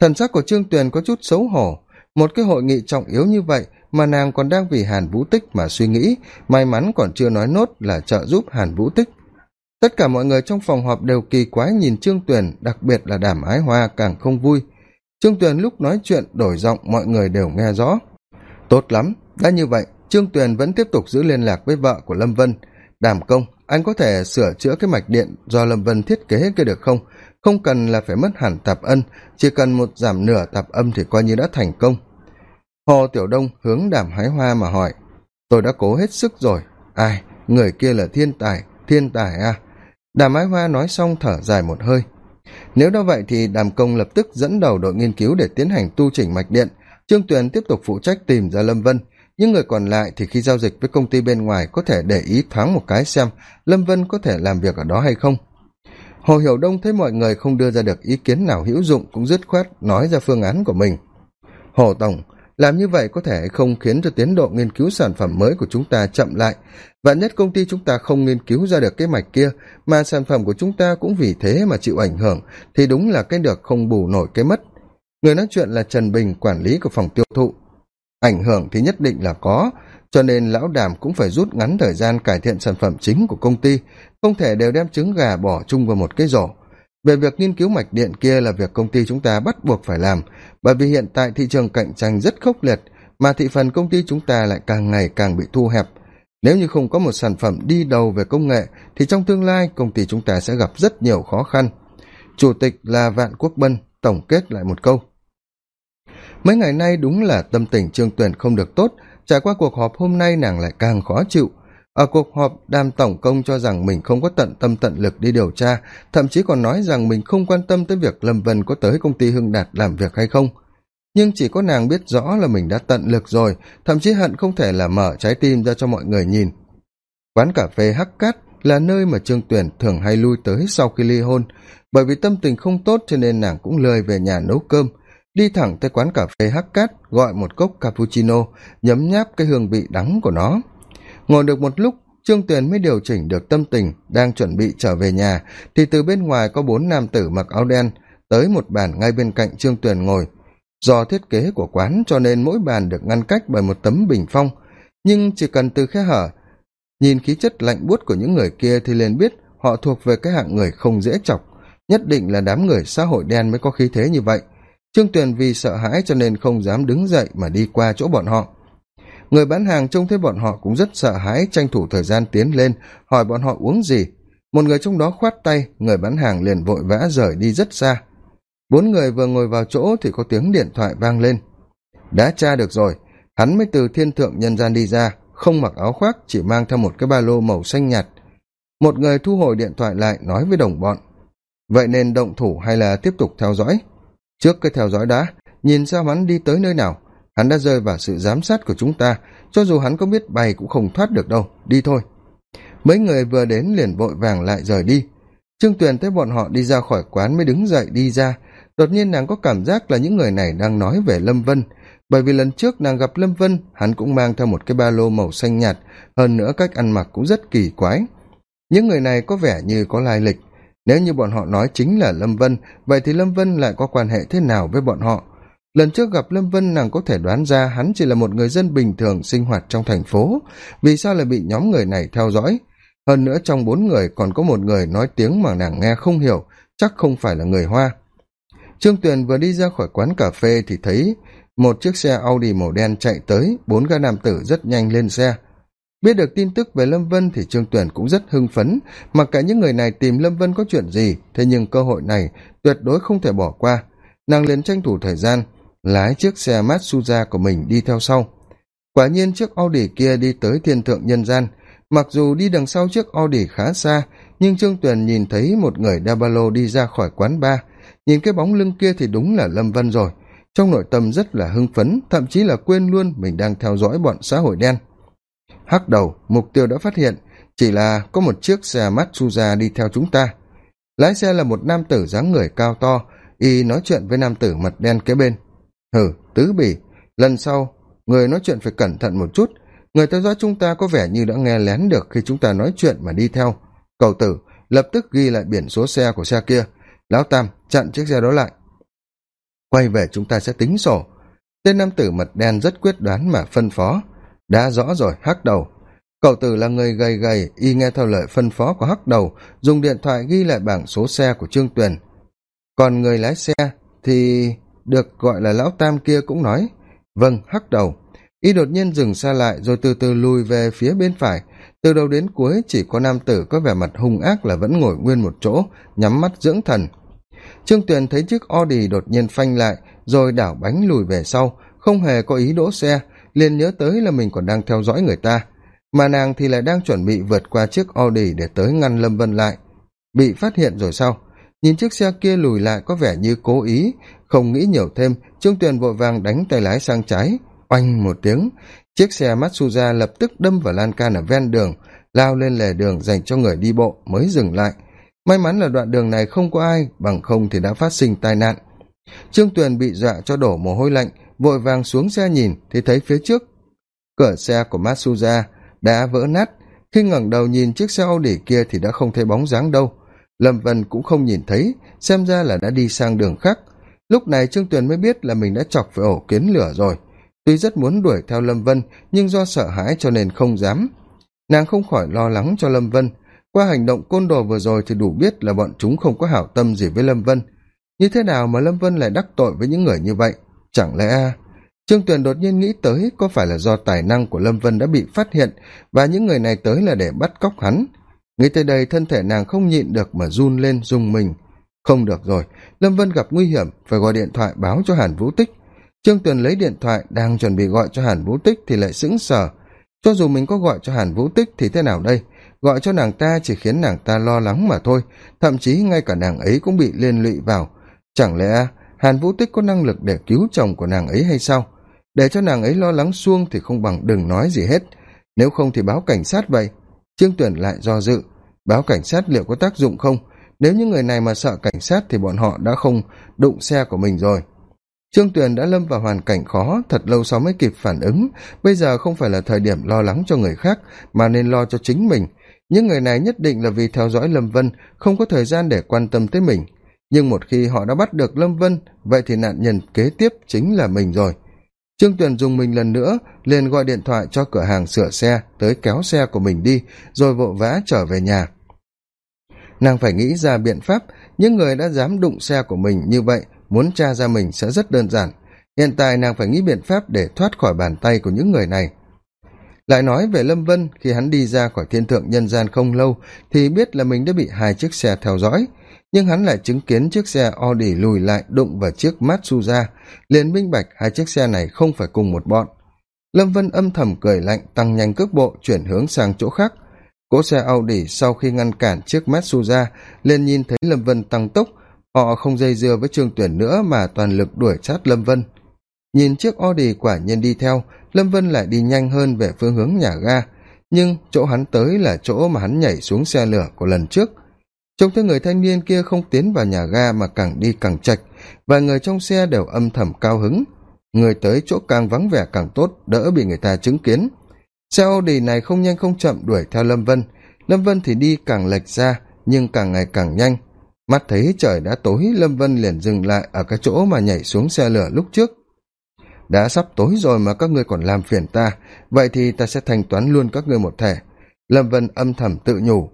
Thần sắc của trương tuyền có chút xấu hổ. Một cái hội nghị trọng yếu như vậy mà nàng còn đang vì hàn vũ tích mà suy nghĩ, may mắn còn chưa nói nốt là trợ giúp hàn vũ tích. Tất cả mọi người trong phòng họp đều kỳ quái nhìn trương tuyền, đặc biệt là đàm ái hoa càng không vui. Trương tuyền lúc nói chuyện đổi giọng mọi người đều nghe rõ. Tốt lắm, đã như vậy trương tuyền vẫn tiếp tục giữ liên lạc với vợ của lâm vân. Đàm công, anh có thể sửa chữa cái mạch điện do lâm vân thiết kế kia được không? Không cần là phải mất hẳn tạp ân, chỉ cần một giảm nửa tạp âm thì coi như đã thành công. Hồ tiểu đông hướng đàm hái hoa mà hỏi, tôi đã cố hết sức rồi. Ai, người kia là thiên tài thiên tài à? Đàm ái hoa nói xong thở dài một hơi. Nếu đã vậy thì đàm công lập tức dẫn đầu đội nghiên cứu để tiến hành tu chỉnh mạch điện. Trương tuyền tiếp tục phụ trách tìm ra lâm vân những người còn lại thì khi giao dịch với công ty bên ngoài có thể để ý thoáng một cái xem lâm vân có thể làm việc ở đó hay không. Hồ hiểu đông thấy mọi người không đưa ra được ý kiến nào hữu dụng cũng dứt khoát nói ra phương án của mình. Hồ tổng, làm như vậy có thể không khiến cho tiến độ nghiên cứu sản phẩm mới của chúng ta chậm lại? Vạn nhất công ty chúng ta không nghiên cứu ra được cái mạch kia, mà sản phẩm của chúng ta cũng vì thế mà chịu ảnh hưởng, thì đúng là cái được không bù nổi cái mất. Người nói chuyện là trần bình, quản lý của phòng tiêu thụ ảnh hưởng thì nhất định là có, cho nên lão đàm cũng phải rút ngắn thời gian cải thiện sản phẩm chính của công ty, không thể đều đem trứng gà bỏ chung vào một cái rổ về việc nghiên cứu mạch điện kia là việc công ty chúng ta bắt buộc phải làm, bởi vì hiện tại thị trường cạnh tranh rất khốc liệt, mà thị phần công ty chúng ta lại càng ngày càng bị thu hẹp. Nếu như không có một sản phẩm đi đầu về công nghệ, thì trong tương lai công ty chúng ta sẽ gặp rất nhiều khó khăn. Chủ tịch là vạn quốc bân, tổng kết lại một câu mấy ngày nay đúng là tâm tình trương tuyền không được tốt. Trải qua cuộc họp hôm nay nàng lại càng khó chịu. Ở cuộc họp, đàm tổng công cho rằng mình không có tận tâm tận lực đi điều tra, thậm chí còn nói rằng mình không quan tâm tới việc lâm vân có tới công ty hưng đạt làm việc hay không. Nhưng chỉ có nàng biết rõ là mình đã tận lực rồi, thậm chí hận không thể là mở trái tim ra cho mọi người nhìn. Quán cà phê hắc cát là nơi mà trương tuyển thường hay lui tới sau khi ly hôn. Bởi vì tâm tình không tốt cho nên nàng cũng lười về nhà nấu cơm đi thẳng tới quán cà phê hắc cát, gọi một cốc cappuccino, nhấm nháp cái hương vị đắng của nó. Ngồi được một lúc, trương tuyền mới điều chỉnh được tâm tình, đang chuẩn bị trở về nhà, thì từ bên ngoài có bốn nam tử mặc áo đen, tới một bàn ngay bên cạnh trương tuyền ngồi. Do thiết kế của quán cho nên mỗi bàn được ngăn cách bởi một tấm bình phong, nhưng chỉ cần từ khe hở, nhìn khí chất lạnh buốt của những người kia thì liền biết họ thuộc về cái hạng người không dễ chọc. Nhất định là đám người xã hội đen mới có khí thế như vậy trương tuyền vì sợ hãi cho nên không dám đứng dậy mà đi qua chỗ bọn họ. Người bán hàng trông thấy bọn họ cũng rất sợ hãi, tranh thủ thời gian tiến lên, hỏi bọn họ uống gì. Một người trong đó khoát tay, người bán hàng liền vội vã rời đi rất xa. Bốn người vừa ngồi vào chỗ thì có tiếng điện thoại vang lên. Đã tra được rồi, hắn mới từ thiên thượng nhân gian đi ra, không mặc áo khoác, chỉ mang theo một cái ba lô màu xanh nhạt. Một người thu hồi điện thoại lại nói với đồng bọn, vậy nên động thủ hay là tiếp tục theo dõi? Trước cứ theo dõi đã, nhìn xem hắn đi tới nơi nào. Hắn đã rơi vào sự giám sát của chúng ta, cho dù hắn có biết bay cũng không thoát được đâu. Đi thôi. Mấy người vừa đến liền vội vàng lại rời đi. Trương tuyền thấy bọn họ đi ra khỏi quán mới đứng dậy đi ra. Đột nhiên nàng có cảm giác là những người này đang nói về lâm vân. Bởi vì lần trước nàng gặp lâm vân, hắn cũng mang theo một cái ba lô màu xanh nhạt. Hơn nữa cách ăn mặc cũng rất kỳ quái. Những người này có vẻ như có lai lịch nếu như bọn họ nói chính là lâm vân, vậy thì lâm vân lại có quan hệ thế nào với bọn họ? Lần trước gặp lâm vân, nàng có thể đoán ra hắn chỉ là một người dân bình thường sinh hoạt trong thành phố. Vì sao lại bị nhóm người này theo dõi? Hơn nữa trong bốn người còn có một người nói tiếng mà nàng nghe không hiểu, chắc không phải là người hoa. Trương tuyền vừa đi ra khỏi quán cà phê thì thấy một chiếc xe audi màu đen chạy tới. Bốn gã nam tử rất nhanh lên xe biết được tin tức về lâm vân thì trương tuyển cũng rất hưng phấn. Mặc cả những người này tìm lâm vân có chuyện gì, thế nhưng cơ hội này tuyệt đối không thể bỏ qua. Nàng liền tranh thủ thời gian lái chiếc xe matsuza của mình đi theo sau. Quả nhiên chiếc audi kia đi tới thiên thượng nhân gian. Mặc dù đi đằng sau chiếc audi khá xa, nhưng trương tuyền nhìn thấy một người đa ba lô đi ra khỏi quán bar. Nhìn cái bóng lưng kia thì đúng là lâm vân rồi. Trong nội tâm rất là hưng phấn, thậm chí là quên luôn mình đang theo dõi bọn xã hội đen hắc đầu, mục tiêu đã phát hiện, chỉ là có một chiếc xe matsuza đi theo chúng ta. Lái xe là một nam tử dáng người cao to, y nói chuyện với nam tử mặt đen kế bên. Hừ tứ bỉ, lần sau, người nói chuyện phải cẩn thận một chút. Người theo dõi chúng ta có vẻ như đã nghe lén được khi chúng ta nói chuyện mà đi theo. Cầu tử, lập tức ghi lại biển số xe của xe kia. Lão tam, chặn chiếc xe đó lại. Quay về chúng ta sẽ tính sổ. Tên nam tử mật đen rất quyết đoán mà phân phó đã rõ rồi, hắc đầu. Cậu tử là người gầy gầy, y nghe theo lời phân phó của hắc đầu, dùng điện thoại ghi lại bảng số xe của trương tuyền. Còn người lái xe thì được gọi là lão tam kia cũng nói vâng hắc đầu. Y đột nhiên dừng xa lại rồi từ từ lùi về phía bên phải. Từ đầu đến cuối chỉ có nam tử có vẻ mặt hung ác là vẫn ngồi nguyên một chỗ, nhắm mắt dưỡng thần. Trương tuyền thấy chiếc audi đột nhiên phanh lại, rồi đảo bánh lùi về sau, không hề có ý đỗ xe liền nhớ tới là mình còn đang theo dõi người ta. Mà nàng thì lại đang chuẩn bị vượt qua chiếc audi để tới ngăn lâm vân lại. Bị phát hiện rồi sao nhìn chiếc xe kia lùi lại có vẻ như cố ý, không nghĩ nhiều thêm, trương tuyền vội vàng đánh tay lái sang trái. Oanh một tiếng, chiếc xe matsuza lập tức đâm vào lan can ở ven đường, lao lên lề đường dành cho người đi bộ mới dừng lại. May mắn là đoạn đường này không có ai, bằng không thì đã phát sinh tai nạn. Trương tuyền bị dọa cho đổ mồ hôi lạnh vội vàng xuống xe nhìn, thì thấy phía trước. Cửa xe của matsuza đã vỡ nát. Khi ngẩng đầu nhìn chiếc xe audi kia thì đã không thấy bóng dáng đâu. Lâm vân cũng không nhìn thấy, xem ra là đã đi sang đường khác. Lúc này trương tuyền mới biết là mình đã chọc phải ổ kiến lửa rồi. Tuy rất muốn đuổi theo lâm vân, nhưng do sợ hãi cho nên không dám. Nàng không khỏi lo lắng cho lâm vân. Qua hành động côn đồ vừa rồi thì đủ biết là bọn chúng không có hảo tâm gì với lâm vân. Như thế nào mà lâm vân lại đắc tội với những người như vậy? Chẳng lẽ trương tuyền đột nhiên nghĩ tới có phải là do tài năng của lâm vân đã bị phát hiện và những người này tới là để bắt cóc hắn? Nghĩ tới đây, thân thể nàng không nhịn được mà run lên rung mình. Không được rồi, lâm vân gặp nguy hiểm, phải gọi điện thoại báo cho hàn vũ tích. Trương tuyền lấy điện thoại đang chuẩn bị gọi cho hàn vũ tích thì lại sững sờ. Cho dù mình có gọi cho hàn vũ tích thì thế nào đây? Gọi cho nàng ta chỉ khiến nàng ta lo lắng mà thôi, thậm chí ngay cả nàng ấy cũng bị liên lụy vào. Chẳng lẽ hàn vũ tích có năng lực để cứu chồng của nàng ấy hay sao? Để cho nàng ấy lo lắng xuông thì không bằng đừng nói gì hết. Nếu không thì báo cảnh sát vậy. Trương tuyển lại do dự. Báo cảnh sát liệu có tác dụng không? Nếu những người này mà sợ cảnh sát thì bọn họ đã không đụng xe của mình rồi. Trương tuyền đã lâm vào hoàn cảnh khó, thật lâu sau mới kịp phản ứng. Bây giờ không phải là thời điểm lo lắng cho người khác, mà nên lo cho chính mình. Những người này nhất định là vì theo dõi lâm vân, không có thời gian để quan tâm tới mình nhưng một khi họ đã bắt được lâm vân, vậy thì nạn nhân kế tiếp chính là mình rồi. Trương tuyền dùng mình lần nữa, liền gọi điện thoại cho cửa hàng sửa xe tới kéo xe của mình đi, rồi vội vã trở về nhà. Nàng phải nghĩ ra biện pháp, những người đã dám đụng xe của mình như vậy, muốn t r a ra mình sẽ rất đơn giản. Hiện tại nàng phải nghĩ biện pháp để thoát khỏi bàn tay của những người này. Lại nói về lâm vân, khi hắn đi ra khỏi thiên thượng nhân gian không lâu, thì biết là mình đã bị hai chiếc xe theo dõi nhưng hắn lại chứng kiến chiếc xe audi lùi lại đụng vào chiếc matsuza. Liền minh bạch hai chiếc xe này không phải cùng một bọn. Lâm vân âm thầm cười lạnh, tăng nhanh cước bộ, chuyển hướng sang chỗ khác. Cỗ xe audi sau khi ngăn cản chiếc matsuza, liền nhìn thấy lâm vân tăng tốc. Họ không dây dưa với trương tuyển nữa mà toàn lực đuổi chát lâm vân. Nhìn chiếc audi quả nhiên đi theo, lâm vân lại đi nhanh hơn về phương hướng nhà ga. Nhưng chỗ hắn tới là chỗ mà hắn nhảy xuống xe lửa của lần trước trông thấy người thanh niên kia không tiến vào nhà ga mà càng đi càng chạch và người trong xe đều âm thầm cao hứng. Người tới chỗ càng vắng vẻ càng tốt, đỡ bị người ta chứng kiến. Xe Audi này không nhanh không chậm đuổi theo lâm vân. Lâm vân thì đi càng lệch ra, nhưng càng ngày càng nhanh. Mắt thấy trời đã tối, lâm vân liền dừng lại ở cái chỗ mà nhảy xuống xe lửa lúc trước. Đã sắp tối rồi mà các ngươi còn làm phiền ta, vậy thì ta sẽ thanh toán luôn các ngươi một thẻ. Lâm vân âm thầm tự nhủ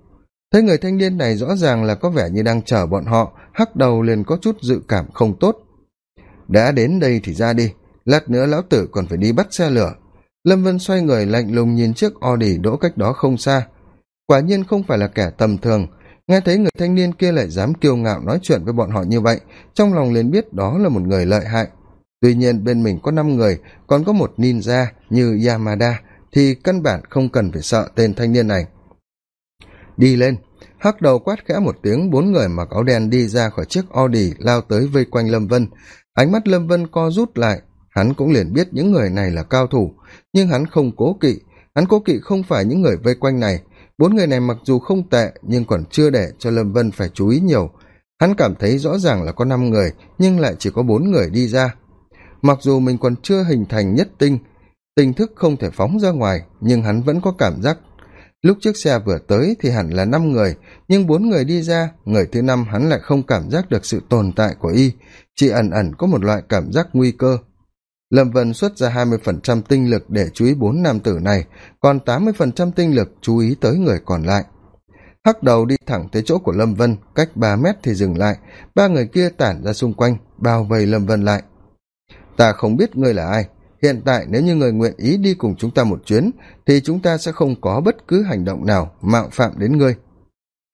thấy người thanh niên này rõ ràng là có vẻ như đang chờ bọn họ, hắc đầu liền có chút dự cảm không tốt. Đã đến đây thì ra đi, lát nữa lão tử còn phải đi bắt xe lửa. Lâm vân xoay người lạnh lùng nhìn chiếc audi đỗ cách đó không xa. Quả nhiên không phải là kẻ tầm thường, nghe thấy người thanh niên kia lại dám kiêu ngạo nói chuyện với bọn họ như vậy, trong lòng liền biết đó là một người lợi hại. Tuy nhiên bên mình có năm người, còn có một ninja như yamada, thì căn bản không cần phải sợ tên thanh niên này đi lên. Hắc đầu quát khẽ một tiếng, bốn người mặc áo đen đi ra khỏi chiếc audi lao tới vây quanh lâm vân. Ánh mắt lâm vân co rút lại, hắn cũng liền biết những người này là cao thủ, nhưng hắn không cố kỵ. Hắn cố kỵ không phải những người vây quanh này. Bốn người này mặc dù không tệ, nhưng còn chưa để cho lâm vân phải chú ý nhiều. Hắn cảm thấy rõ ràng là có năm người, nhưng lại chỉ có bốn người đi ra. Mặc dù mình còn chưa hình thành nhất tinh tinh thức không thể phóng ra ngoài, nhưng hắn vẫn có cảm giác lúc chiếc xe vừa tới thì hẳn là năm người, nhưng bốn người đi ra, người thứ năm hắn lại không cảm giác được sự tồn tại của y. Chỉ ẩn ẩn có một loại cảm giác nguy cơ. Lâm vân xuất ra hai mươi phần trăm tinh lực để chú ý bốn nam tử này, còn tám mươi phần trăm tinh lực chú ý tới người còn lại. Hắc đầu đi thẳng tới chỗ của lâm vân, cách ba mét thì dừng lại. Ba người kia tản ra xung quanh, bao vây lâm vân lại. Ta không biết ngươi là ai hiện tại nếu như người nguyện ý đi cùng chúng ta một chuyến, thì chúng ta sẽ không có bất cứ hành động nào mạo phạm đến ngươi.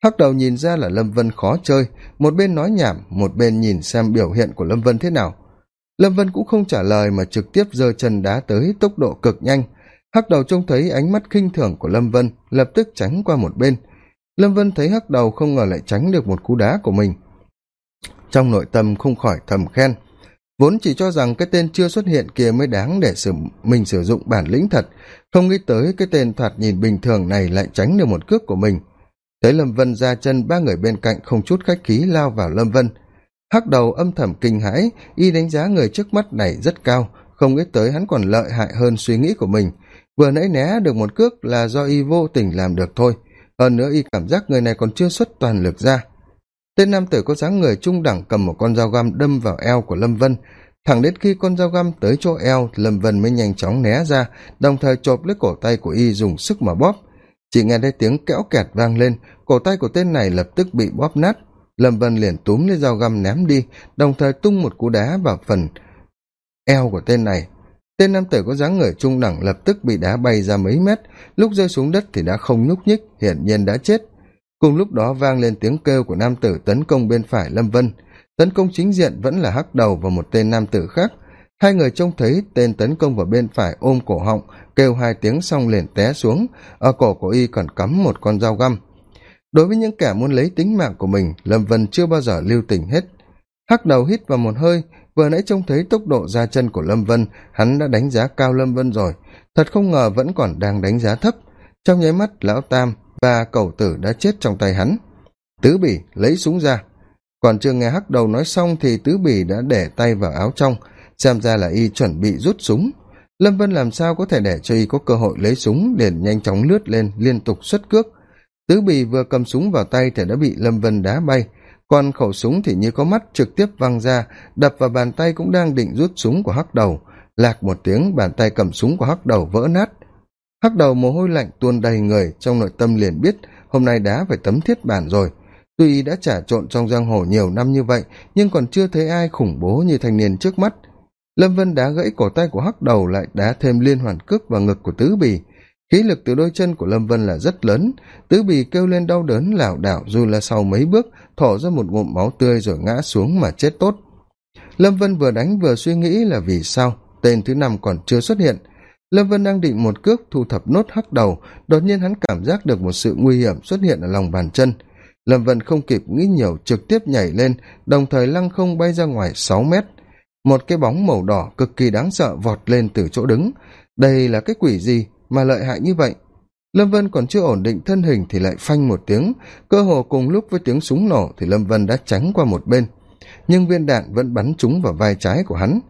Hắc đầu nhìn ra là lâm vân khó chơi. Một bên nói nhảm, một bên nhìn xem biểu hiện của lâm vân thế nào. Lâm vân cũng không trả lời mà trực tiếp giơ chân đá tới tốc độ cực nhanh. Hắc đầu trông thấy ánh mắt khinh thường của lâm vân, lập tức tránh qua một bên. Lâm vân thấy hắc đầu không ngờ lại tránh được một cú đá của mình. Trong nội tâm không khỏi thầm khen vốn chỉ cho rằng cái tên chưa xuất hiện kia mới đáng để sử mình sử dụng bản lĩnh thật. Không nghĩ tới cái tên thoạt nhìn bình thường này lại tránh được một cước của mình. Thấy lâm vân ra chân, ba người bên cạnh không chút khách khí lao vào lâm vân. Hắc đầu âm thầm kinh hãi, y đánh giá người trước mắt này rất cao. Không nghĩ tới hắn còn lợi hại hơn suy nghĩ của mình. Vừa nãy né được một cước là do y vô tình làm được thôi. Hơn nữa y cảm giác người này còn chưa xuất toàn lực ra tên nam tử có dáng người trung đẳng cầm một con dao găm đâm vào eo của lâm vân. Thẳng đến khi con dao găm tới chỗ eo, lâm vân mới nhanh chóng né ra, đồng thời chộp lấy cổ tay của y dùng sức mà bóp. Chỉ nghe thấy tiếng kẽo kẹt vang lên, cổ tay của tên này lập tức bị bóp nát. Lâm vân liền túm lấy dao găm ném đi, đồng thời tung một cú đá vào phần eo của tên này. Tên nam tử có dáng người trung đẳng lập tức bị đá bay ra mấy mét. Lúc rơi xuống đất thì đã không nhúc nhích, hiển nhiên đã chết cùng lúc đó vang lên tiếng kêu của nam tử tấn công bên phải lâm vân. Tấn công chính diện vẫn là hắc đầu và một tên nam tử khác. Hai người trông thấy tên tấn công vào bên phải ôm cổ họng, kêu hai tiếng xong liền té xuống. Ở cổ của y còn cắm một con dao găm. Đối với những kẻ muốn lấy tính mạng của mình, lâm vân chưa bao giờ lưu tình hết. Hắc đầu hít vào một hơi, vừa nãy trông thấy tốc độ ra chân của lâm vân, hắn đã đánh giá cao lâm vân rồi. Thật không ngờ vẫn còn đang đánh giá thấp. Trong nháy mắt, lão tam và cẩu tử đã chết trong tay hắn. Tứ bỉ lấy súng ra. Còn chưa nghe hắc đầu nói xong thì tứ bỉ đã để tay vào áo trong, xem ra là y chuẩn bị rút súng. Lâm vân làm sao có thể để cho y có cơ hội lấy súng để nhanh chóng lướt lên liên tục xuất cước? Tứ bì vừa cầm súng vào tay thì đã bị lâm vân đá bay. Còn khẩu súng thì như có mắt trực tiếp văng ra, đập vào bàn tay cũng đang định rút súng của hắc đầu. Lạc một tiếng, bàn tay cầm súng của hắc đầu vỡ nát hắc đầu mồ hôi lạnh tuôn đầy người, trong nội tâm liền biết hôm nay đá phải tấm thiết bản rồi. Tuy đã trả trộn trong giang hồ nhiều năm như vậy, nhưng còn chưa thấy ai khủng bố như thanh niên trước mắt. Lâm vân đá gãy cổ tay của hắc đầu lại đá thêm liên hoàn cước vào ngực của tứ bì. Khí lực từ đôi chân của lâm vân là rất lớn. Tứ bì kêu lên đau đớn, lảo đảo dù là sau mấy bước thổ ra một ngụm máu tươi rồi ngã xuống mà chết tốt. Lâm vân vừa đánh vừa suy nghĩ là vì sao? Tên thứ năm còn chưa xuất hiện lâm vân đang định một cước thu thập nốt hắc đầu, đột nhiên hắn cảm giác được một sự nguy hiểm xuất hiện ở lòng bàn chân. Lâm vân không kịp nghĩ nhiều, trực tiếp nhảy lên, đồng thời lăng không bay ra ngoài sáu mét. Một cái bóng màu đỏ cực kỳ đáng sợ vọt lên từ chỗ đứng. Đây là cái quỷ gì mà lợi hại như vậy? Lâm vân còn chưa ổn định thân hình thì lại phanh một tiếng. Cơ hồ cùng lúc với tiếng súng nổ thì lâm vân đã tránh qua một bên. Nhưng viên đạn vẫn bắn trúng vào vai trái của hắn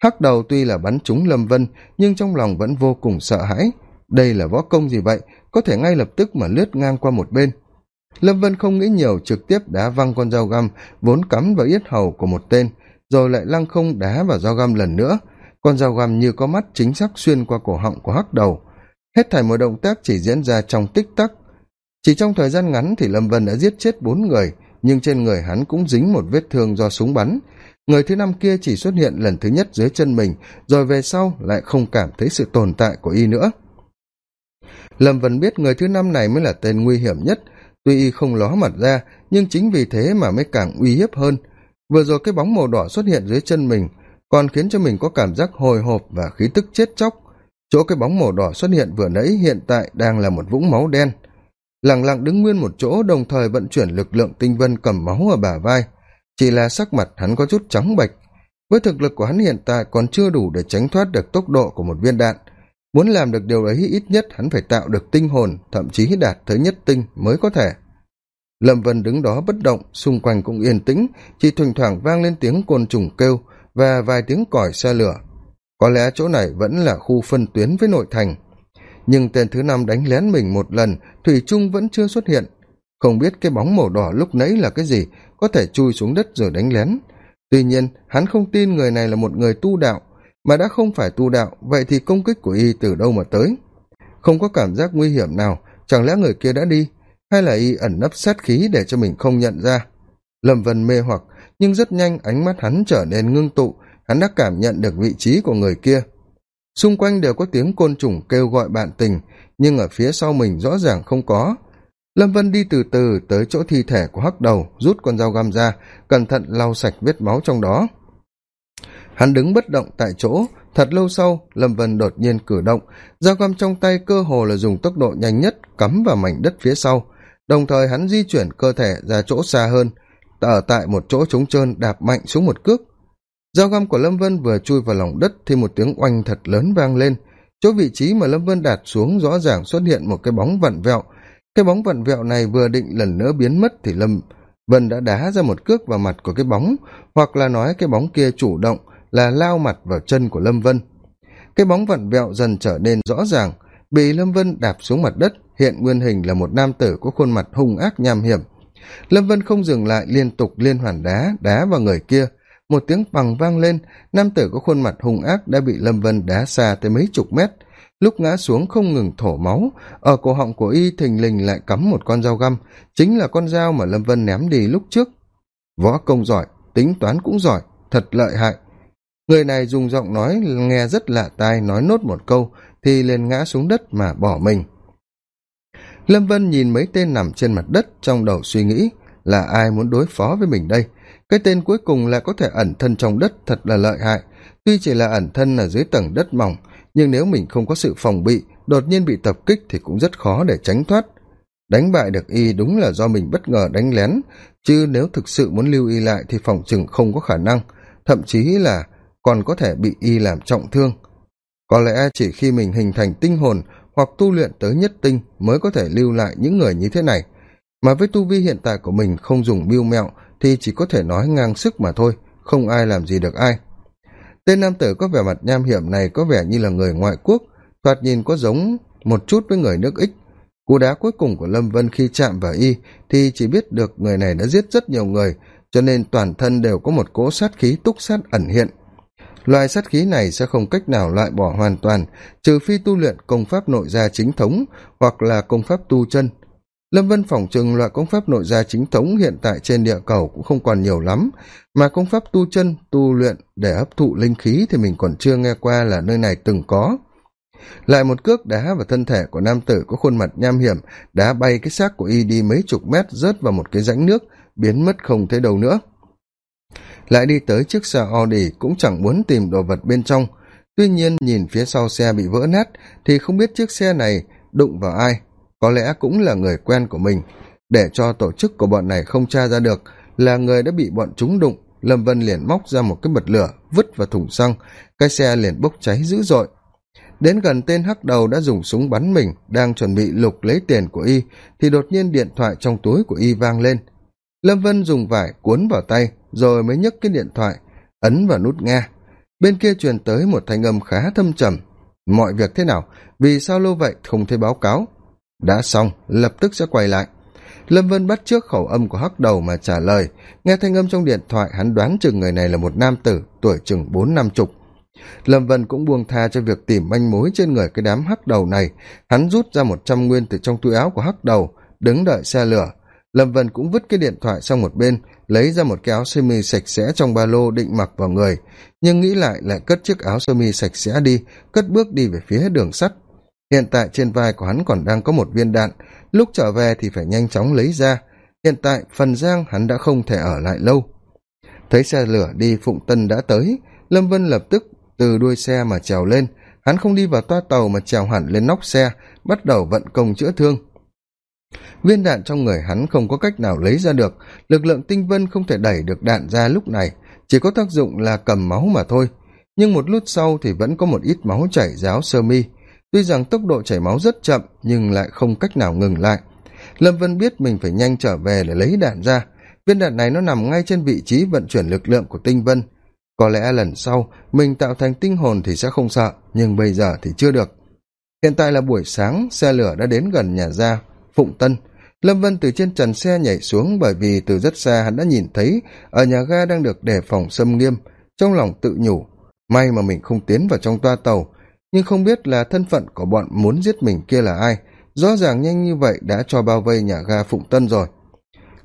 hắc đầu tuy là bắn trúng lâm vân, nhưng trong lòng vẫn vô cùng sợ hãi. Đây là võ công gì vậy? Có thể ngay lập tức mà lướt ngang qua một bên. Lâm vân không nghĩ nhiều, trực tiếp đá văng con dao găm, vốn cắm vào yết hầu của một tên, rồi lại lăng không đá vào dao găm lần nữa. Con dao găm như có mắt chính xác xuyên qua cổ họng của hắc đầu. Hết thảy một động tác chỉ diễn ra trong tích tắc. Chỉ trong thời gian ngắn thì lâm vân đã giết chết bốn người, nhưng trên người hắn cũng dính một vết thương do súng bắn người thứ năm kia chỉ xuất hiện lần thứ nhất dưới chân mình, rồi về sau lại không cảm thấy sự tồn tại của y nữa. Lâm vân biết người thứ năm này mới là tên nguy hiểm nhất, tuy y không ló mặt ra, nhưng chính vì thế mà mới càng uy hiếp hơn. Vừa rồi cái bóng màu đỏ xuất hiện dưới chân mình, còn khiến cho mình có cảm giác hồi hộp và khí tức chết chóc. Chỗ cái bóng màu đỏ xuất hiện vừa nãy hiện tại đang là một vũng máu đen. Lẳng lặng đứng nguyên một chỗ, đồng thời vận chuyển lực lượng tinh vân cầm máu ở bả vai chỉ là sắc mặt hắn có chút trắng bệch. Với thực lực của hắn hiện tại còn chưa đủ để tránh thoát được tốc độ của một viên đạn. Muốn làm được điều ấy, ít nhất hắn phải tạo được tinh hồn, thậm chí đạt tới nhất tinh mới có thể. Lâm vân đứng đó bất động, xung quanh cũng yên tĩnh, chỉ thỉnh thoảng vang lên tiếng côn trùng kêu và vài tiếng còi xe lửa. Có lẽ chỗ này vẫn là khu phân tuyến với nội thành. Nhưng tên thứ năm đánh lén mình một lần, thủy trung vẫn chưa xuất hiện. Không biết cái bóng màu đỏ lúc nãy là cái gì có thể chui xuống đất rồi đánh lén. Tuy nhiên, hắn không tin người này là một người tu đạo, mà đã không phải tu đạo, vậy thì công kích của y từ đâu mà tới? Không có cảm giác nguy hiểm nào, chẳng lẽ người kia đã đi? Hay là y ẩn nấp sát khí để cho mình không nhận ra? Lâm vân mê hoặc, nhưng rất nhanh ánh mắt hắn trở nên ngưng tụ, hắn đã cảm nhận được vị trí của người kia. Xung quanh đều có tiếng côn trùng kêu gọi bạn tình, nhưng ở phía sau mình rõ ràng không có lâm vân đi từ từ tới chỗ thi thể của hắc đầu, rút con dao găm ra, cẩn thận lau sạch vết máu trong đó. Hắn đứng bất động tại chỗ, thật lâu sau, lâm vân đột nhiên cử động. Dao găm trong tay cơ hồ là dùng tốc độ nhanh nhất, cắm vào mảnh đất phía sau. Đồng thời hắn di chuyển cơ thể ra chỗ xa hơn, ở tại một chỗ trống trơn đạp mạnh xuống một cước. Dao găm của lâm vân vừa chui vào lòng đất thì một tiếng oanh thật lớn vang lên. Chỗ vị trí mà lâm vân đạt xuống rõ ràng xuất hiện một cái bóng vặn vẹo cái bóng vặn vẹo này vừa định lần nữa biến mất thì lâm vân đã đá ra một cước vào mặt của cái bóng, hoặc là nói cái bóng kia chủ động là lao mặt vào chân của lâm vân. Cái bóng vặn vẹo dần trở nên rõ ràng, bị lâm vân đạp xuống mặt đất, hiện nguyên hình là một nam tử có khuôn mặt hung ác nham hiểm. Lâm vân không dừng lại, liên tục liên hoàn đá đá vào người kia. Một tiếng bằng vang lên, nam tử có khuôn mặt hung ác đã bị lâm vân đá xa tới mấy chục mét lúc ngã xuống không ngừng thổ máu, ở cổ họng của y thình lình lại cắm một con dao găm, chính là con dao mà lâm vân ném đi lúc trước. Võ công giỏi, tính toán cũng giỏi, thật lợi hại. Người này dùng giọng nói nghe rất lạ tai nói nốt một câu thì liền ngã xuống đất mà bỏ mình. Lâm vân nhìn mấy tên nằm trên mặt đất trong đầu suy nghĩ, là ai muốn đối phó với mình đây? Cái tên cuối cùng là có thể ẩn thân trong đất thật là lợi hại, tuy chỉ là ẩn thân ở dưới tầng đất mỏng nhưng nếu mình không có sự phòng bị, đột nhiên bị tập kích thì cũng rất khó để tránh thoát. Đánh bại được y đúng là do mình bất ngờ đánh lén, chứ nếu thực sự muốn lưu y lại thì phòng chừng không có khả năng, thậm chí là còn có thể bị y làm trọng thương. Có lẽ chỉ khi mình hình thành tinh hồn hoặc tu luyện tới nhất tinh mới có thể lưu lại những người như thế này. Mà với tu vi hiện tại của mình không dùng mưu mẹo thì chỉ có thể nói ngang sức mà thôi, không ai làm gì được ai tên nam tử có vẻ mặt nham hiểm này có vẻ như là người ngoại quốc, thoạt nhìn có giống một chút với người nước ích. Cú đá cuối cùng của lâm vân khi chạm vào y thì chỉ biết được người này đã giết rất nhiều người, cho nên toàn thân đều có một cỗ sát khí túc sát ẩn hiện. Loại sát khí này sẽ không cách nào loại bỏ hoàn toàn, trừ phi tu luyện công pháp nội gia chính thống hoặc là công pháp tu chân lâm vân phỏng chừng loại công pháp nội gia chính thống hiện tại trên địa cầu cũng không còn nhiều lắm, mà công pháp tu chân, tu luyện để hấp thụ linh khí thì mình còn chưa nghe qua là nơi này từng có. Lại một cước đá và thân thể của nam tử có khuôn mặt nham hiểm, đá bay cái xác của y đi mấy chục mét rớt vào một cái rãnh nước, biến mất không thấy đâu nữa. Lại đi tới chiếc xe audi cũng chẳng muốn tìm đồ vật bên trong. Tuy nhiên nhìn phía sau xe bị vỡ nát thì không biết chiếc xe này đụng vào ai có lẽ cũng là người quen của mình. Để cho tổ chức của bọn này không tra ra được, là người đã bị bọn chúng đụng, lâm vân liền móc ra một cái bật lửa, vứt vào thùng xăng. Cái xe liền bốc cháy dữ dội. Đến gần tên hắc đầu đã dùng súng bắn mình, đang chuẩn bị lục lấy tiền của y, thì đột nhiên điện thoại trong túi của y vang lên. Lâm vân dùng vải cuốn vào tay, rồi mới nhấc cái điện thoại, ấn vào nút nghe. Bên kia truyền tới một thanh âm khá thâm trầm. Mọi việc thế nào? Vì sao lâu vậy? Không thấy báo cáo đã xong, lập tức sẽ quay lại. Lâm vân bắt trước khẩu âm của hắc đầu mà trả lời. Nghe thanh âm trong điện thoại, hắn đoán chừng người này là một nam tử, tuổi chừng bốn năm chục. Lâm vân cũng buông tha cho việc tìm manh mối trên người cái đám hắc đầu này. Hắn rút ra một trăm nguyên từ trong túi áo của hắc đầu, đứng đợi xe lửa. Lâm vân cũng vứt cái điện thoại sang một bên, lấy ra một cái áo sơ mi sạch sẽ trong ba lô định mặc vào người. Nhưng nghĩ lại lại cất chiếc áo sơ mi sạch sẽ đi, cất bước đi về phía đường sắt hiện tại trên vai của hắn còn đang có một viên đạn. Lúc trở về thì phải nhanh chóng lấy ra. Hiện tại phần giang hắn đã không thể ở lại lâu. Thấy xe lửa đi, phụng tân đã tới. Lâm vân lập tức từ đuôi xe mà trèo lên. Hắn không đi vào toa tàu mà trèo hẳn lên nóc xe, bắt đầu vận công chữa thương. Viên đạn trong người hắn không có cách nào lấy ra được. Lực lượng tinh vân không thể đẩy được đạn ra lúc này. Chỉ có tác dụng là cầm máu mà thôi. Nhưng một lúc sau thì vẫn có một ít máu chảy ráo sơ mi tuy rằng tốc độ chảy máu rất chậm, nhưng lại không cách nào ngừng lại. Lâm vân biết mình phải nhanh trở về để lấy đạn ra. Viên đạn này nó nằm ngay trên vị trí vận chuyển lực lượng của tinh vân. Có lẽ lần sau, mình tạo thành tinh hồn thì sẽ không sợ, nhưng bây giờ thì chưa được. Hiện tại là buổi sáng, xe lửa đã đến gần nhà ga phụng tân. Lâm vân từ trên trần xe nhảy xuống bởi vì từ rất xa hắn đã nhìn thấy ở nhà ga đang được đề phòng xâm nghiêm, trong lòng tự nhủ, may mà mình không tiến vào trong toa tàu nhưng không biết là thân phận của bọn muốn giết mình kia là ai. Rõ ràng nhanh như vậy đã cho bao vây nhà ga phụng tân rồi.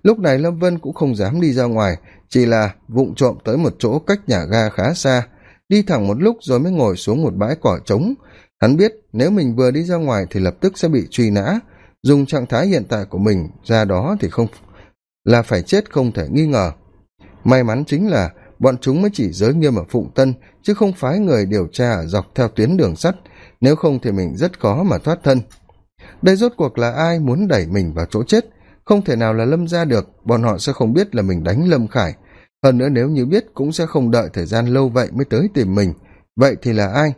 Lúc này lâm vân cũng không dám đi ra ngoài, chỉ là vụng trộm tới một chỗ cách nhà ga khá xa. Đi thẳng một lúc rồi mới ngồi xuống một bãi cỏ trống. Hắn biết nếu mình vừa đi ra ngoài thì lập tức sẽ bị truy nã. Dùng trạng thái hiện tại của mình ra đó thì không, là phải chết không thể nghi ngờ. May mắn chính là bọn chúng mới chỉ giới nghiêm ở phụng tân, chứ không phái người điều tra ở dọc theo tuyến đường sắt. Nếu không thì mình rất khó mà thoát thân. Đây rốt cuộc là ai muốn đẩy mình vào chỗ chết? Không thể nào là lâm ra được, bọn họ sẽ không biết là mình đánh lâm khải. Hơn nữa nếu như biết cũng sẽ không đợi thời gian lâu vậy mới tới tìm mình. Vậy thì là ai?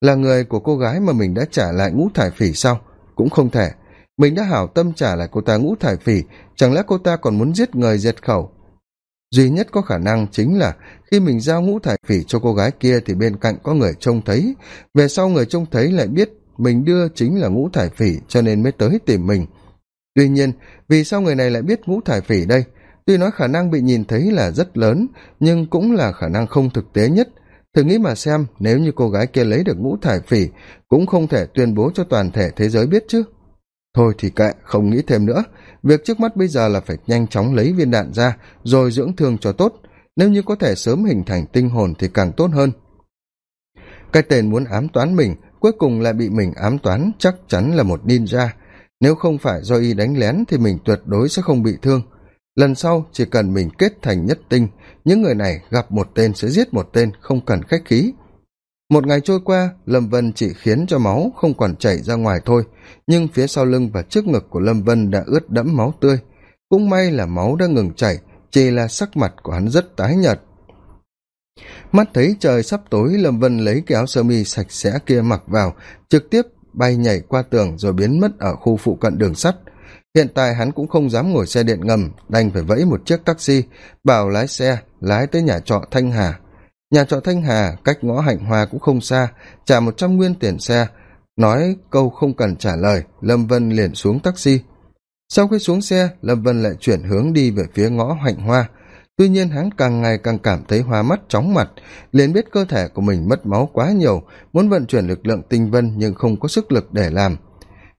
Là người của cô gái mà mình đã trả lại ngũ thải phỉ sao? Cũng không thể. Mình đã hảo tâm trả lại cô ta ngũ thải phỉ, chẳng lẽ cô ta còn muốn giết người diệt khẩu? Duy nhất có khả năng chính là khi mình giao ngũ thải phỉ cho cô gái kia thì bên cạnh có người trông thấy. Về sau người trông thấy lại biết mình đưa chính là ngũ thải phỉ cho nên mới tới tìm mình. Tuy nhiên, vì sao người này lại biết ngũ thải phỉ đây? Tuy nói khả năng bị nhìn thấy là rất lớn, nhưng cũng là khả năng không thực tế nhất. Thử nghĩ mà xem, nếu như cô gái kia lấy được ngũ thải phỉ, cũng không thể tuyên bố cho toàn thể thế giới biết chứ thôi thì kệ, không nghĩ thêm nữa. Việc trước mắt bây giờ là phải nhanh chóng lấy viên đạn ra, rồi dưỡng thương cho tốt. Nếu như có thể sớm hình thành tinh hồn thì càng tốt hơn. Cái tên muốn ám toán mình, cuối cùng lại bị mình ám toán chắc chắn là một ninja. Nếu không phải do y đánh lén thì mình tuyệt đối sẽ không bị thương. Lần sau, chỉ cần mình kết thành nhất tinh, những người này gặp một tên sẽ giết một tên, không cần khách khí một ngày trôi qua, lâm vân chỉ khiến cho máu không còn chảy ra ngoài thôi, nhưng phía sau lưng và trước ngực của lâm vân đã ướt đẫm máu tươi. Cũng may là máu đã ngừng chảy, chỉ là sắc mặt của hắn rất tái nhợt. Mắt thấy trời sắp tối, lâm vân lấy cái áo sơ mi sạch sẽ kia mặc vào, trực tiếp bay nhảy qua tường rồi biến mất ở khu phụ cận đường sắt. Hiện tại hắn cũng không dám ngồi xe điện ngầm, đành phải vẫy một chiếc taxi, bảo lái xe lái tới nhà trọ thanh hà nhà trọ thanh hà cách ngõ hạnh hoa cũng không xa, trả một trăm nguyên tiền xe, nói câu không cần trả lời, lâm vân liền xuống taxi. Sau khi xuống xe, lâm vân lại chuyển hướng đi về phía ngõ hạnh hoa. Tuy nhiên hắn càng ngày càng cảm thấy hoa mắt, chóng mặt, liền biết cơ thể của mình mất máu quá nhiều, muốn vận chuyển lực lượng tinh vân nhưng không có sức lực để làm.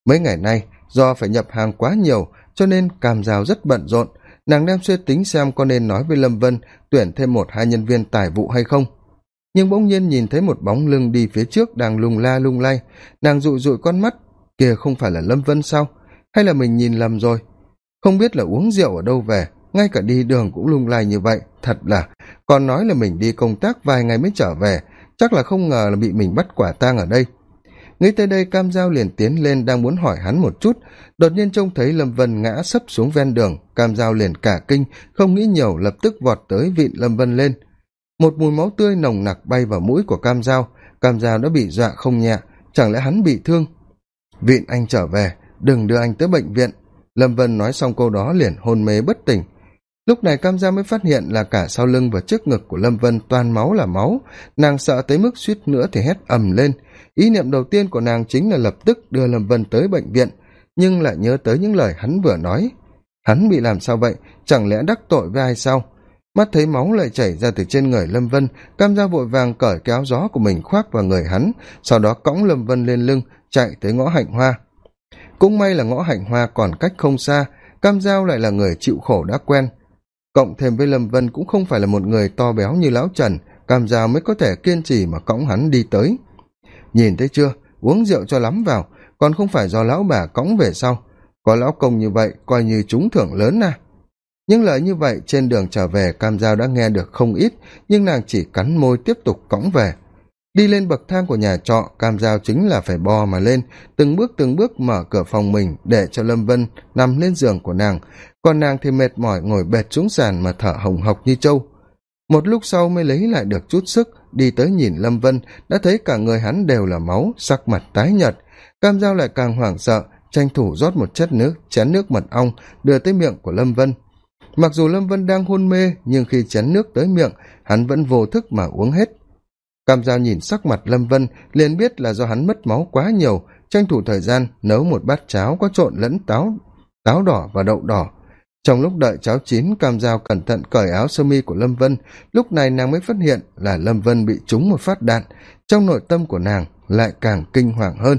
Mấy ngày nay, do phải nhập hàng quá nhiều, cho nên cam giao rất bận rộn nàng đem suy tính xem có nên nói với lâm vân tuyển thêm một hai nhân viên tài vụ hay không. Nhưng bỗng nhiên nhìn thấy một bóng lưng đi phía trước đang lung la lung lay. Nàng rụi rụi con mắt, kìa, không phải là lâm vân sao? Hay là mình nhìn lầm rồi? Không biết là uống rượu ở đâu về, ngay cả đi đường cũng lung lay như vậy, thật là. Còn nói là mình đi công tác vài ngày mới trở về, chắc là không ngờ là bị mình bắt quả tang ở đây nghĩ tới đây, cam g liền tiến lên đang muốn hỏi hắn một chút. Đột nhiên trông thấy lâm vân ngã sấp xuống ven đường. Cam g liền cả kinh, không nghĩ nhiều, lập tức vọt tới vịn lâm vân lên. Một mùi máu tươi nồng nặc bay vào mũi của cam g cam g đã bị dọa không nhẹ, chẳng lẽ hắn bị thương? Vịn, anh trở về, đừng đưa anh tới bệnh viện. Lâm vân nói xong câu đó liền hôn mê bất tỉnh lúc này cam gia mới phát hiện là cả sau lưng và trước ngực của lâm vân toàn máu là máu. Nàng sợ tới mức suýt nữa thì hét ầm lên. Ý niệm đầu tiên của nàng chính là lập tức đưa lâm vân tới bệnh viện, nhưng lại nhớ tới những lời hắn vừa nói. Hắn bị làm sao vậy? Chẳng lẽ đắc tội với ai sao? Mắt thấy máu lại chảy ra từ trên người lâm vân, cam gia vội vàng cởi cái áo gió của mình khoác vào người hắn, sau đó cõng lâm vân lên lưng, chạy tới ngõ hạnh hoa. Cũng may là ngõ hạnh hoa còn cách không xa, cam giao lại là người chịu khổ đã quen cộng thêm với lâm vân cũng không phải là một người to béo như lão trần cam giao mới có thể kiên trì mà cõng hắn đi tới. Nhìn thấy chưa? Uống rượu cho lắm vào, còn không phải do lão bà cõng về sau. Có lão công như vậy coi như chúng thưởng lớn à. Những lời như vậy, trên đường trở về, cam giao đã nghe được không ít, nhưng nàng chỉ cắn môi tiếp tục cõng về. Đi lên bậc thang của nhà trọ, cam giao chính là phải bò mà lên, từng bước từng bước mở cửa phòng mình để cho lâm vân nằm lên giường của nàng còn nàng thì mệt mỏi ngồi bệt xuống sàn mà thở hồng hộc như trâu. Một lúc sau mới lấy lại được chút sức, đi tới nhìn lâm vân, đã thấy cả người hắn đều là máu, sắc mặt tái nhợt. Cam giao lại càng hoảng sợ, tranh thủ rót một chất nước, chén nước mật ong, đưa tới miệng của lâm vân. Mặc dù lâm vân đang hôn mê, nhưng khi chén nước tới miệng, hắn vẫn vô thức mà uống hết. Cam giao nhìn sắc mặt lâm vân, liền biết là do hắn mất máu quá nhiều, tranh thủ thời gian nấu một bát cháo có trộn lẫn táo táo đỏ và đậu đỏ trong lúc đợi cháo chín, cam dao cẩn thận cởi áo sơ mi của lâm vân. Lúc này nàng mới phát hiện là lâm vân bị trúng một phát đạn. Trong nội tâm của nàng lại càng kinh hoàng hơn.